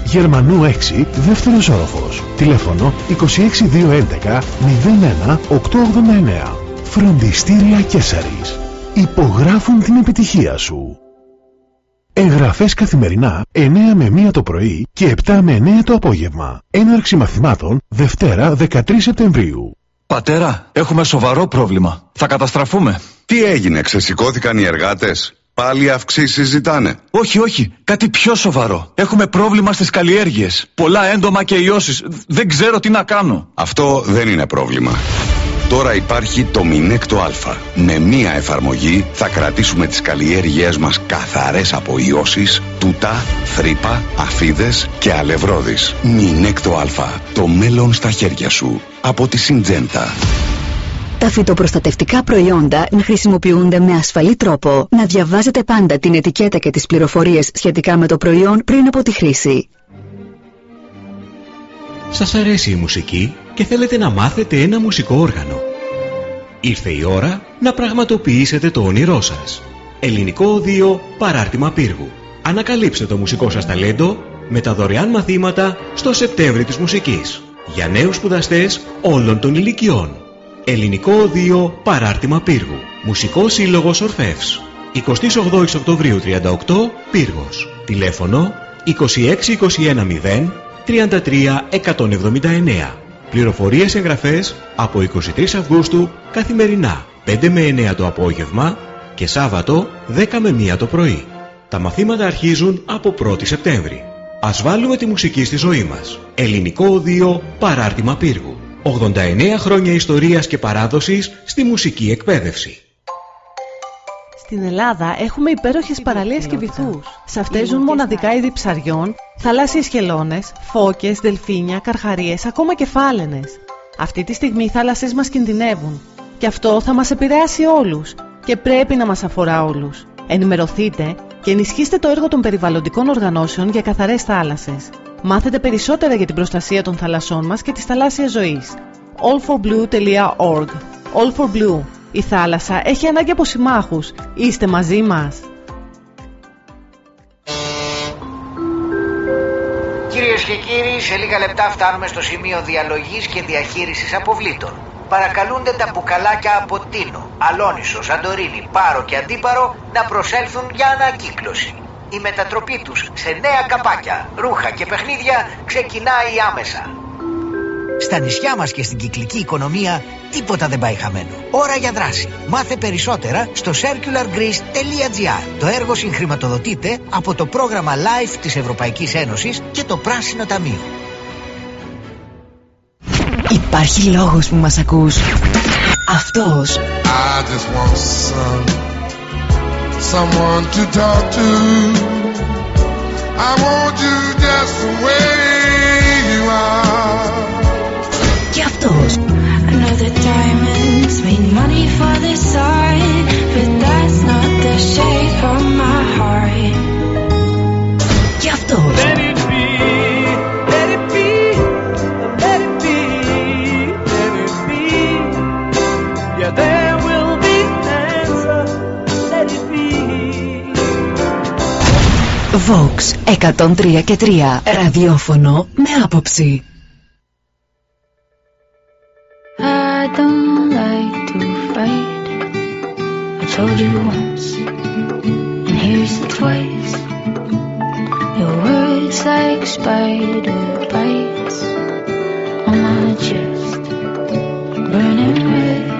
Γερμανού 6, δεύτερος όροφος. Τηλέφωνο 26211 01 889. Φροντιστήρια Κέσαρης. Υπογράφουν την επιτυχία σου. Εγγραφές καθημερινά 9 με 1 το πρωί και 7 με 9 το απόγευμα. Έναρξη μαθημάτων Δευτέρα 13 Σεπτεμβρίου. Πατέρα, έχουμε σοβαρό πρόβλημα. Θα καταστραφούμε. Τι έγινε, ξεσηκώθηκαν οι εργάτες; Πάλι αυξήσεις ζητάνε. Όχι, όχι. Κάτι πιο σοβαρό. Έχουμε πρόβλημα στις καλλιέργειες. Πολλά έντομα και ιώσεις. Δεν ξέρω τι να κάνω. Αυτό δεν είναι πρόβλημα. Τώρα υπάρχει το Μινέκτο Α. Με μία εφαρμογή θα κρατήσουμε τις καλλιέργειές μας καθαρές από ιώσεις, τούτα, θρύπα, αφίδες και αλευρόδεις. Μινέκτο Α. Το μέλλον στα χέρια σου. Από τη Συντζέντα. Τα φυτοπροστατευτικά προϊόντα να χρησιμοποιούνται με ασφαλή τρόπο. Να διαβάζετε πάντα την ετικέτα και τις πληροφορίες σχετικά με το προϊόν πριν από τη χρήση. Σας αρέσει η μουσική και θέλετε να μάθετε ένα μουσικό όργανο; Ήρθε η ώρα να πραγματοποιήσετε το όνειρό σας. Ελληνικό Οδείο Παράρτημα Πύργου. Ανακαλύψτε το μουσικό σας ταλέντο με τα δωρεάν μαθήματα στο Σεπτέμβρη της Μουσικής. Για νέους σπουδαστές όλων των ηλικιών. Ελληνικό Οδείο Παράρτημα Πύργου. Μουσικός Σύλλογος Ορφεύς. 28 Οκτωβρίου 38 Πύργος. Τηλέφωνο 26210 33 179. Πληροφορίες εγγραφές από 23 Αυγούστου καθημερινά 5 με 9 το απόγευμα και Σάββατο 10 με 1 το πρωί. Τα μαθήματα αρχίζουν από 1η Σεπτέμβρη. Ας βάλουμε τη μουσική στη ζωή μας. Ελληνικό Οδείο Παράρτημα Πύργου. 89 χρόνια ιστορίας και παράδοσης στη μουσική εκπαίδευση. Στην Ελλάδα έχουμε υπέροχες παραλίες και βυθούς. Σε αυτές ζουν μοναδικά είδη ψαριών, θαλάσσιες χελώνες, φώκες, δελφίνια, καρχαρίες, ακόμα και φάλαινες. Αυτή τη στιγμή οι θάλασσες μας κινδυνεύουν. Και αυτό θα μας επηρεάσει όλους. Και πρέπει να μας αφορά όλους. Ενημερωθείτε και ενισχύστε το έργο των περιβαλλοντικών οργανώσεων για καθαρές θάλασσες. Μάθετε περισσότερα για την προστασία των θαλασσών μας και της θαλάσσιας ζωής. allforblue.org All for Blue. Η θάλασσα έχει ανάγκη από συμμάχους. Είστε μαζί μας. Κυρίες και κύριοι, σε λίγα λεπτά φτάνουμε στο σημείο διαλογής και διαχείρισης αποβλήτων. Παρακαλούνται τα μπουκαλάκια από Τίνο, Αλόνισο, Σαντορίνη, Πάρο και Αντίπαρο να προσέλθουν για ανακύκλωση. Η μετατροπή τους σε νέα καπάκια, ρούχα και παιχνίδια ξεκινάει άμεσα. Στα νησιά μας και στην κυκλική οικονομία τίποτα δεν πάει χαμένο. Ώρα για δράση. Μάθε περισσότερα στο circulargreece.gr. Το έργο συγχρηματοδοτείται από το πρόγραμμα LIFE της Ευρωπαϊκής Ένωσης και το Πράσινο Ταμείο. Υπάρχει λόγος που μας ακούς. Αυτός. I just want some, someone to talk to. I want you just the way you are. You I know that diamonds made money for the Vox 103 και 3 ραδιόφωνο με άποψη. I don't like to fight. I told you once, and here's the twice. Your words like spider bites on my chest, burning red.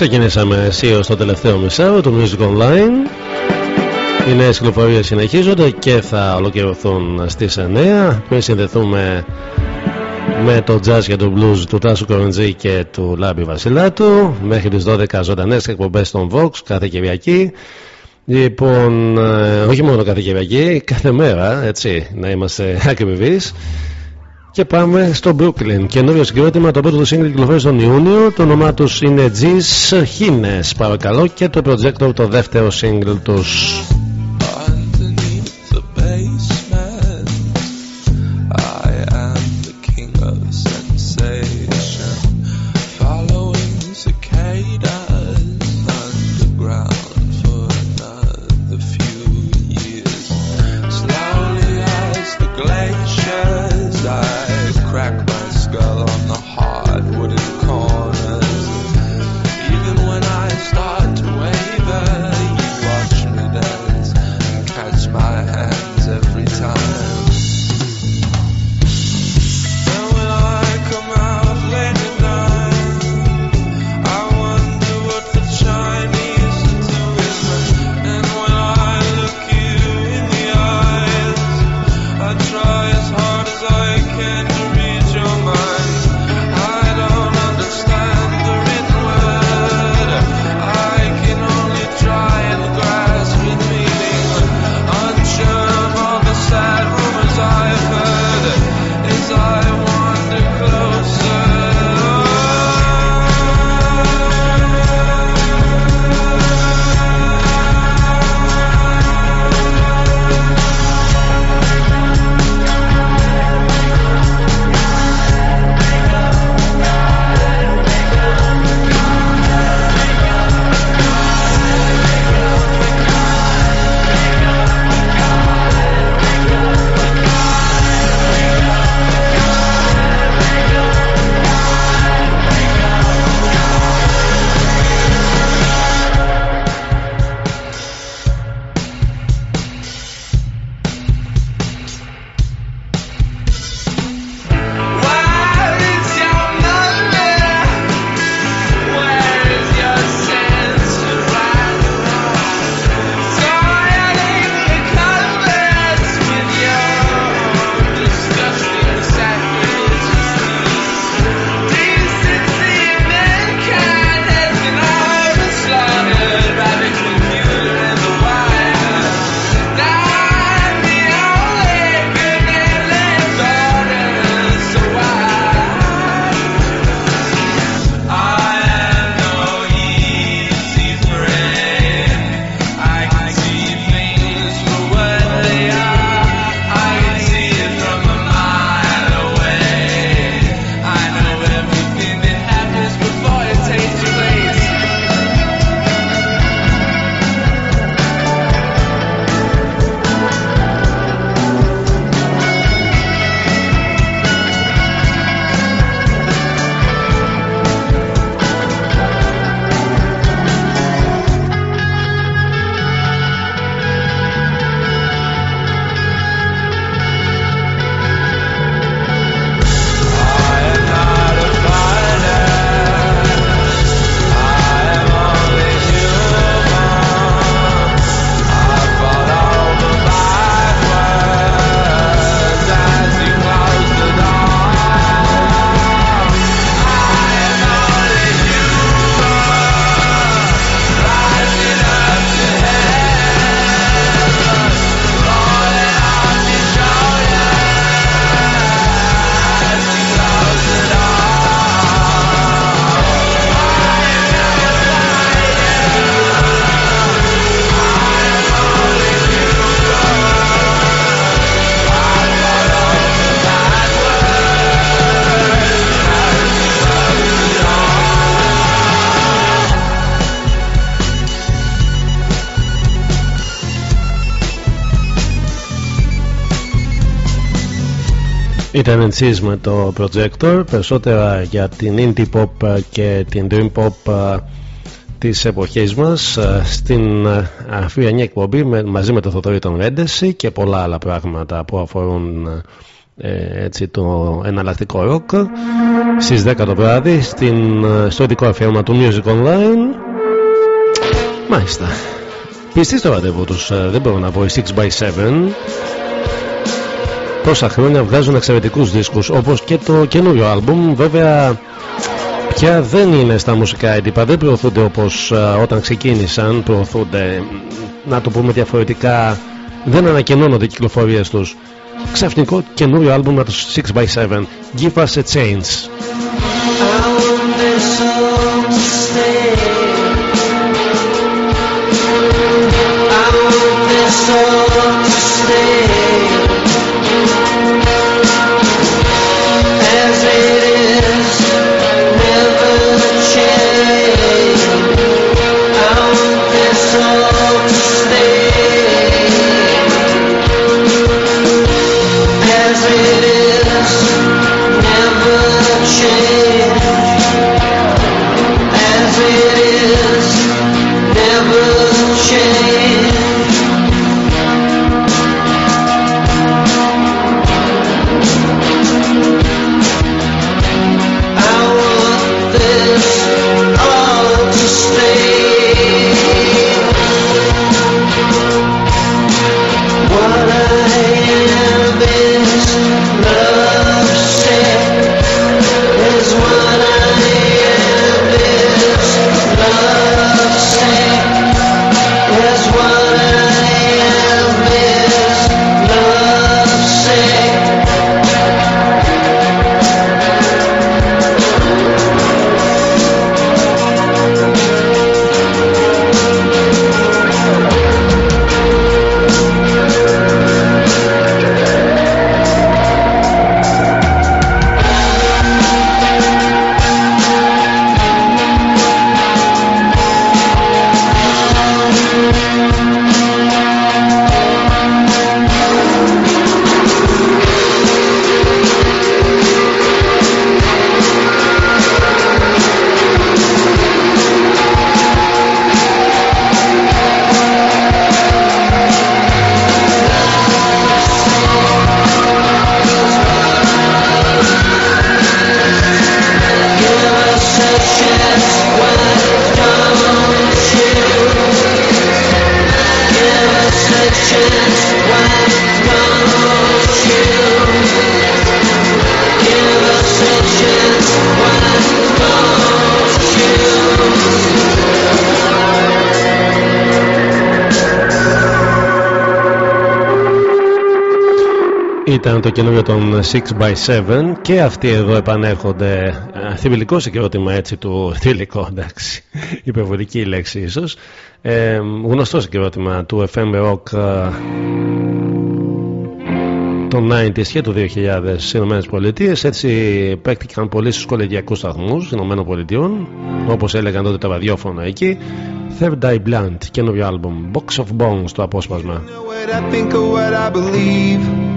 Ξεκινήσαμε αισίως το τελευταίο μισάριο του Music Online. Οι νέες κυκλοφορίες συνεχίζονται και θα ολοκληρωθούν στις 9. Πριν συνδεθούμε με το jazz και το blues του Τάσου Κορεντζή και του Λάμπη Βασιλάτου μέχρι τις 12 ζωντανές εκπομπές των Vox κάθε Κυριακή λοιπόν ε, όχι μόνο κάθε Κυριακή κάθε μέρα έτσι να είμαστε ακριβείς. Και πάμε στο Brooklyn. Καινούριο συγκρότημα το πρώτο του σύγκριτο κυκλοφορεί τον Ιούνιο. Το όνομά τους είναι G's Hines παρακαλώ και το Projector το δεύτερο σύγκριτο τους. Εσείς με το Projector περισσότερα για την Indie Pop και την Dream Pop ε, της εποχής μας ε, στην ε, αυριανή εκπομπή μαζί με το Θοδωρή των Ρέντεση και πολλά άλλα πράγματα που αφορούν έτσι το εναλλακτικό ροκ. Στις 10 το βράδυ στην, στο ειδικό αφιέρωμα του Music Online. Μάλιστα. Πιστή στο ραντεβού τους δεν μπορώ να πω 6x7 τόσα χρόνια βγάζουν εξαιρετικούς δίσκους όπως και το καινούριο άλμπουμ. Βέβαια πια δεν είναι στα μουσικά έντυπα δεν προωθούνται όπως όταν ξεκίνησαν προωθούνται να το πούμε διαφορετικά δεν ανακοινώνονται οι κυκλοφορίες τους. Ξαφνικό καινούριο άλμπουμ με το 6x7 Give Us a Change ήταν το καινούριο των 6x7 και αυτοί εδώ επανέρχονται θυμηλικό συγκρότημα έτσι του θηλυκό εντάξει υπερβολική λέξη ίσως ε, γνωστό συγκρότημα του FM Rock ε, των 90s και του 2000 στις Ηνωμένες Πολιτείες. Έτσι παίκτηκαν πολλοί στους κολεγιακού σταθμούς Ηνωμένων Πολιτειών, όπως έλεγαν τότε τα ραδιόφωνα εκεί. Third Eye Blunt, καινούριο άλμπομ. Box of Bones το απόσπασμα. You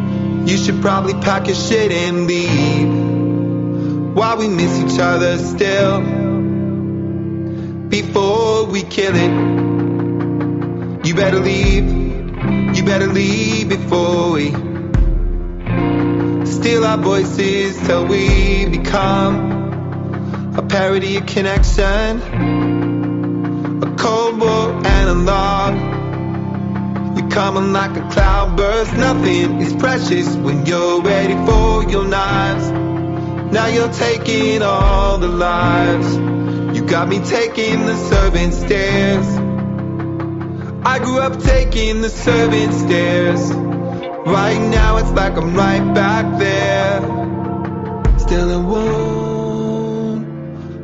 should probably pack your shit and leave. While we miss each other still. Before we kill it. You better leave. You better leave before we steal our voices till we become a parody of connection. A cold war analog coming like a cloudburst. Nothing is precious when you're ready for your knives. Now you're taking all the lives. You got me taking the servant stairs. I grew up taking the servant stairs. Right now it's like I'm right back there. Still I won't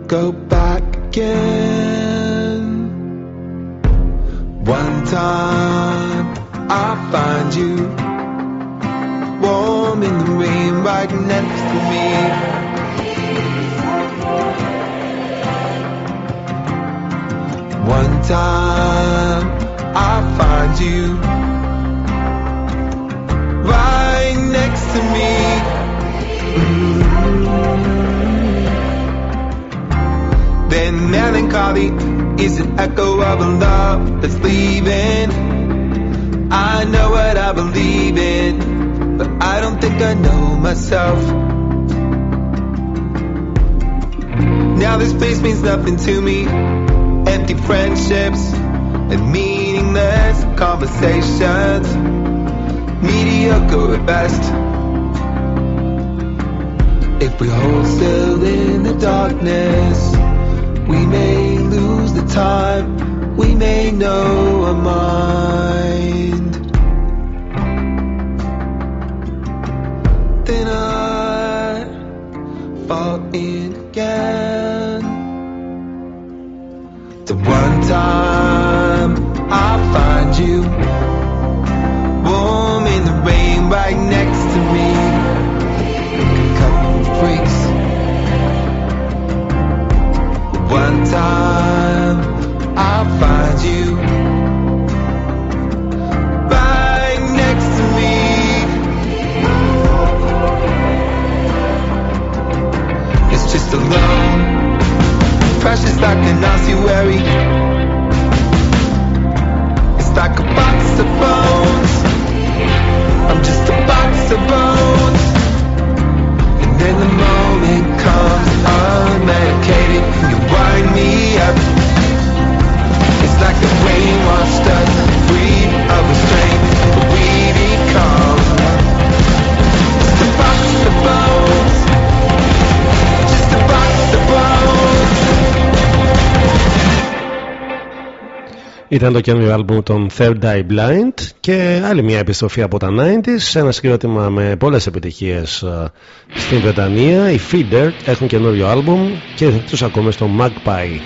go back again. One time I find you warm in the rain right next to me. One time I find you right next to me. Mm-hmm. Then melancholy is an echo of a love that's leaving. I know what I believe in, but I don't think I know myself. Now this place means nothing to me. Empty friendships and meaningless conversations. Mediocre at best. If we hold still in the darkness, we may lose the time, we may know our mind. Then I fall in again. The one time I find you, warm in the rain right next to me. Couple freaks. One time I'll find you Just alone, precious like an ossuary. It's like a box of bones. I'm just a box of bones. And then the moment comes unmedicated. You wind me up. It's like the rain washed us free of restraint. Ήταν το καινούριο άλμπουμ των Third Eye Blind και άλλη μια επιστροφή από τα 90s ένα συγκρότημα με πολλές επιτυχίες ε, στην Βρετανία. Οι Feeder έχουν καινούριο άλμπουμ και τους ακούμε στο Magpie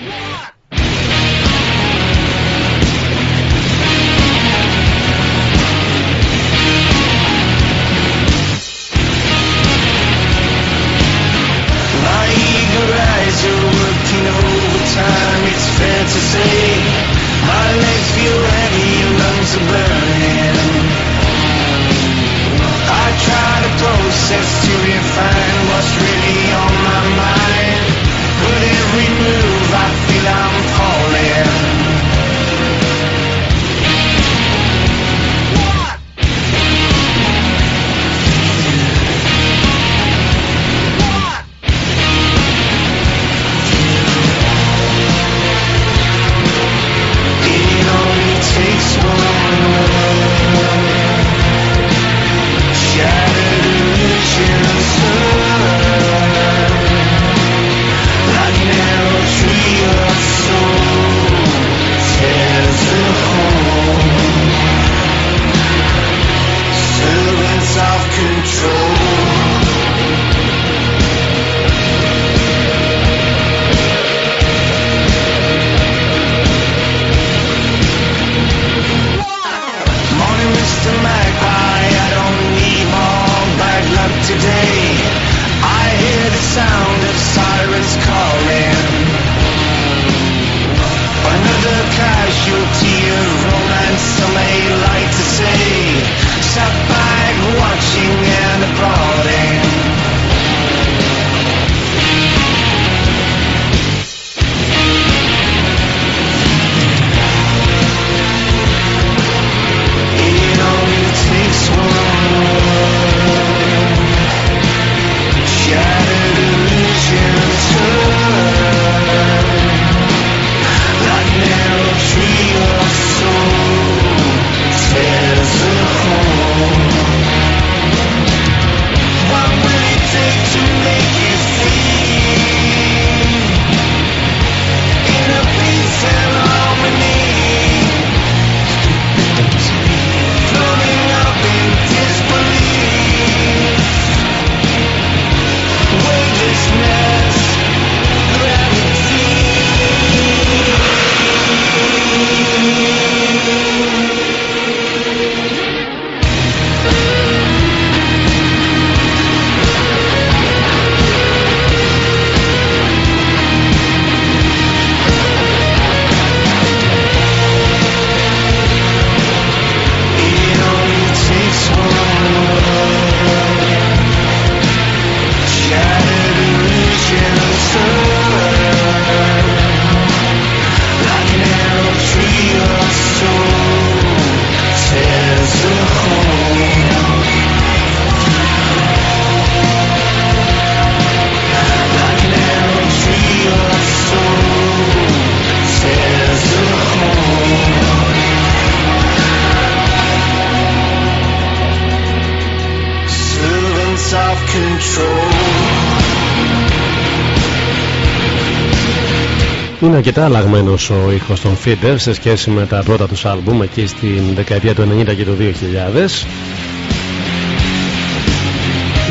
αρκετά αλλαγμένος ο ήχος των Feeder σε σχέση με τα πρώτα τους άλμπουμ εκεί στην δεκαετία του 90 και του 2000.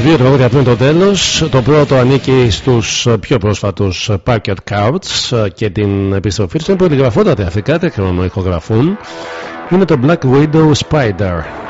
Δύο τραγούδια πριν το τέλος. Το πρώτο ανήκει στους πιο πρόσφατους Parket Couch και την επιστροφή τους. Είναι πολυγραφότατα αυτοί, κάθε χρόνο ηχογραφούν. Είναι το Black Widow Spider.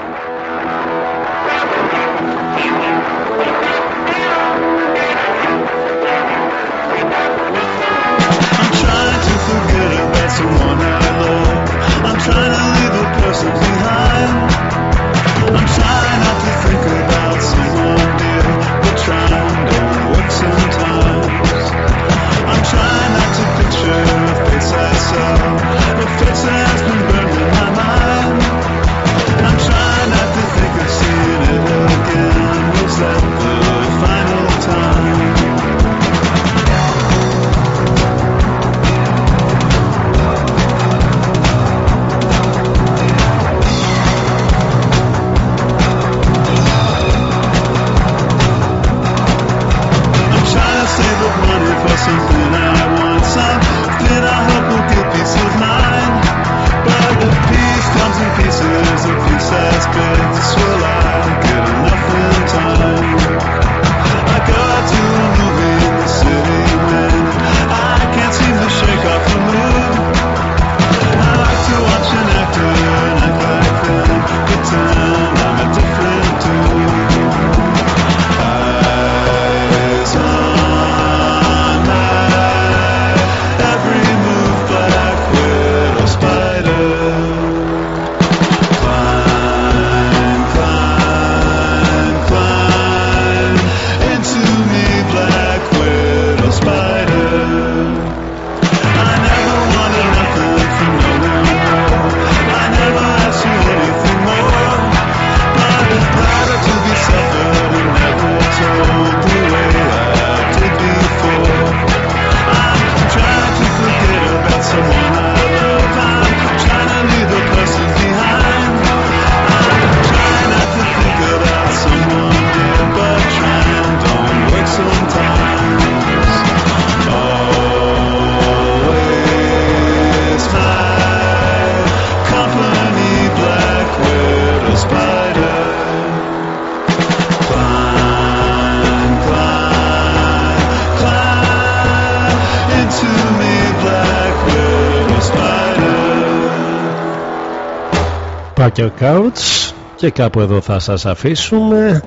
Parker Couch. Και κάπου εδώ θα σας αφήσουμε.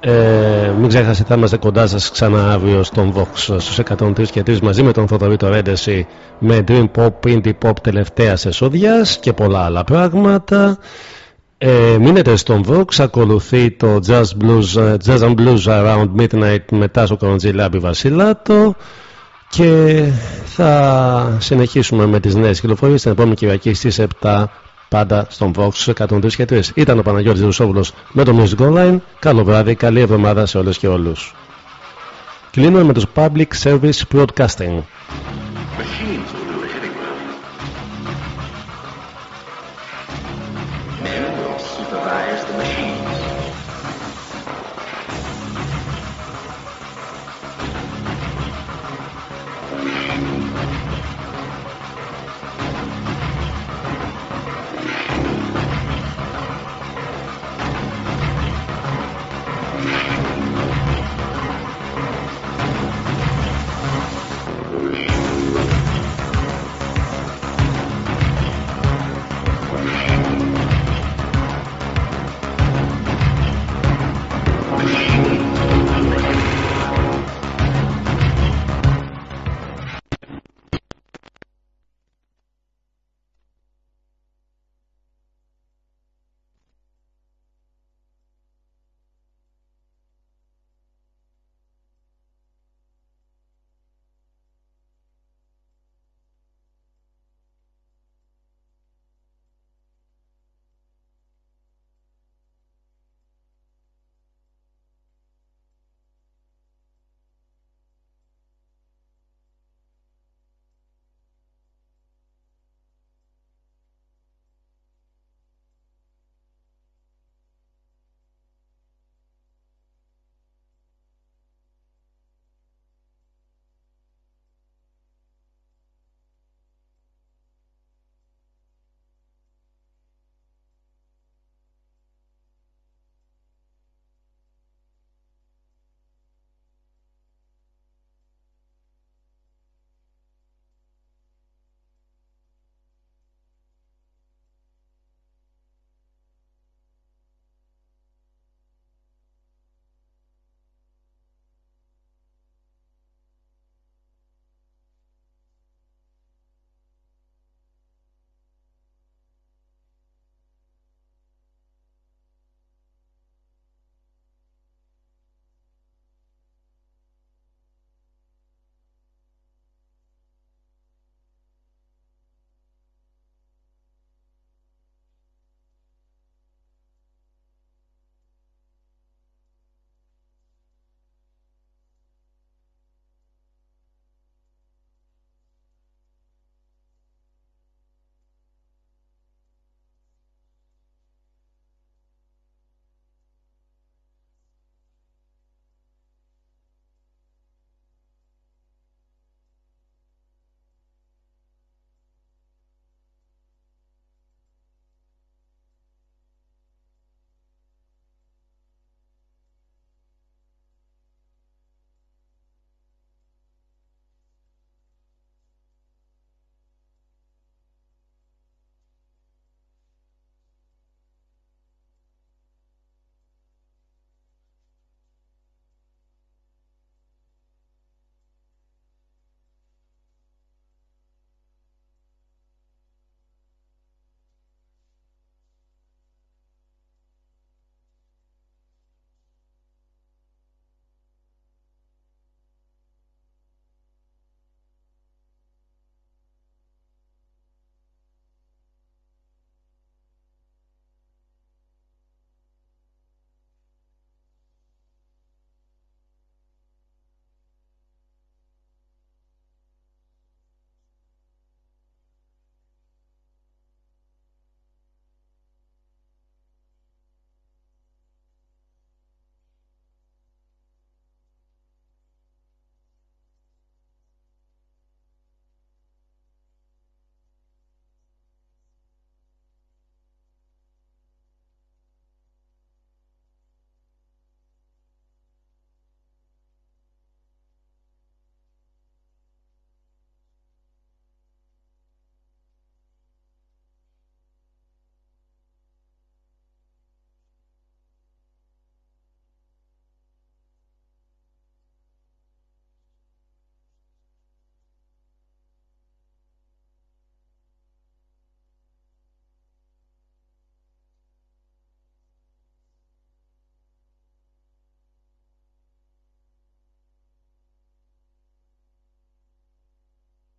Ε, μην ξέχασετε θα είμαστε κοντά σας ξανά αύριο στον Vox στους 103 και 3 μαζί με τον Θοδωρή το Ρέντεση με Dream Pop, Indie Pop τελευταία εσόδιας και πολλά άλλα πράγματα. Ε, μείνετε στον Vox ακολουθεί το Jazz, Blues, ε, Jazz and Blues Around Midnight μετά στο Κοροντζιλάμπη Βασιλάτο. Και θα συνεχίσουμε με τις νέες κυκλοφορίες την επόμενη Κυριακή στις 7 πάντα στον Vox 103 και 3. Ήταν ο Παναγιώτης Ρουσόπουλος με το Music Online. Καλό βράδυ, καλή εβδομάδα σε όλες και όλους. Κλείνουμε με τους Public Service Broadcasting. Machines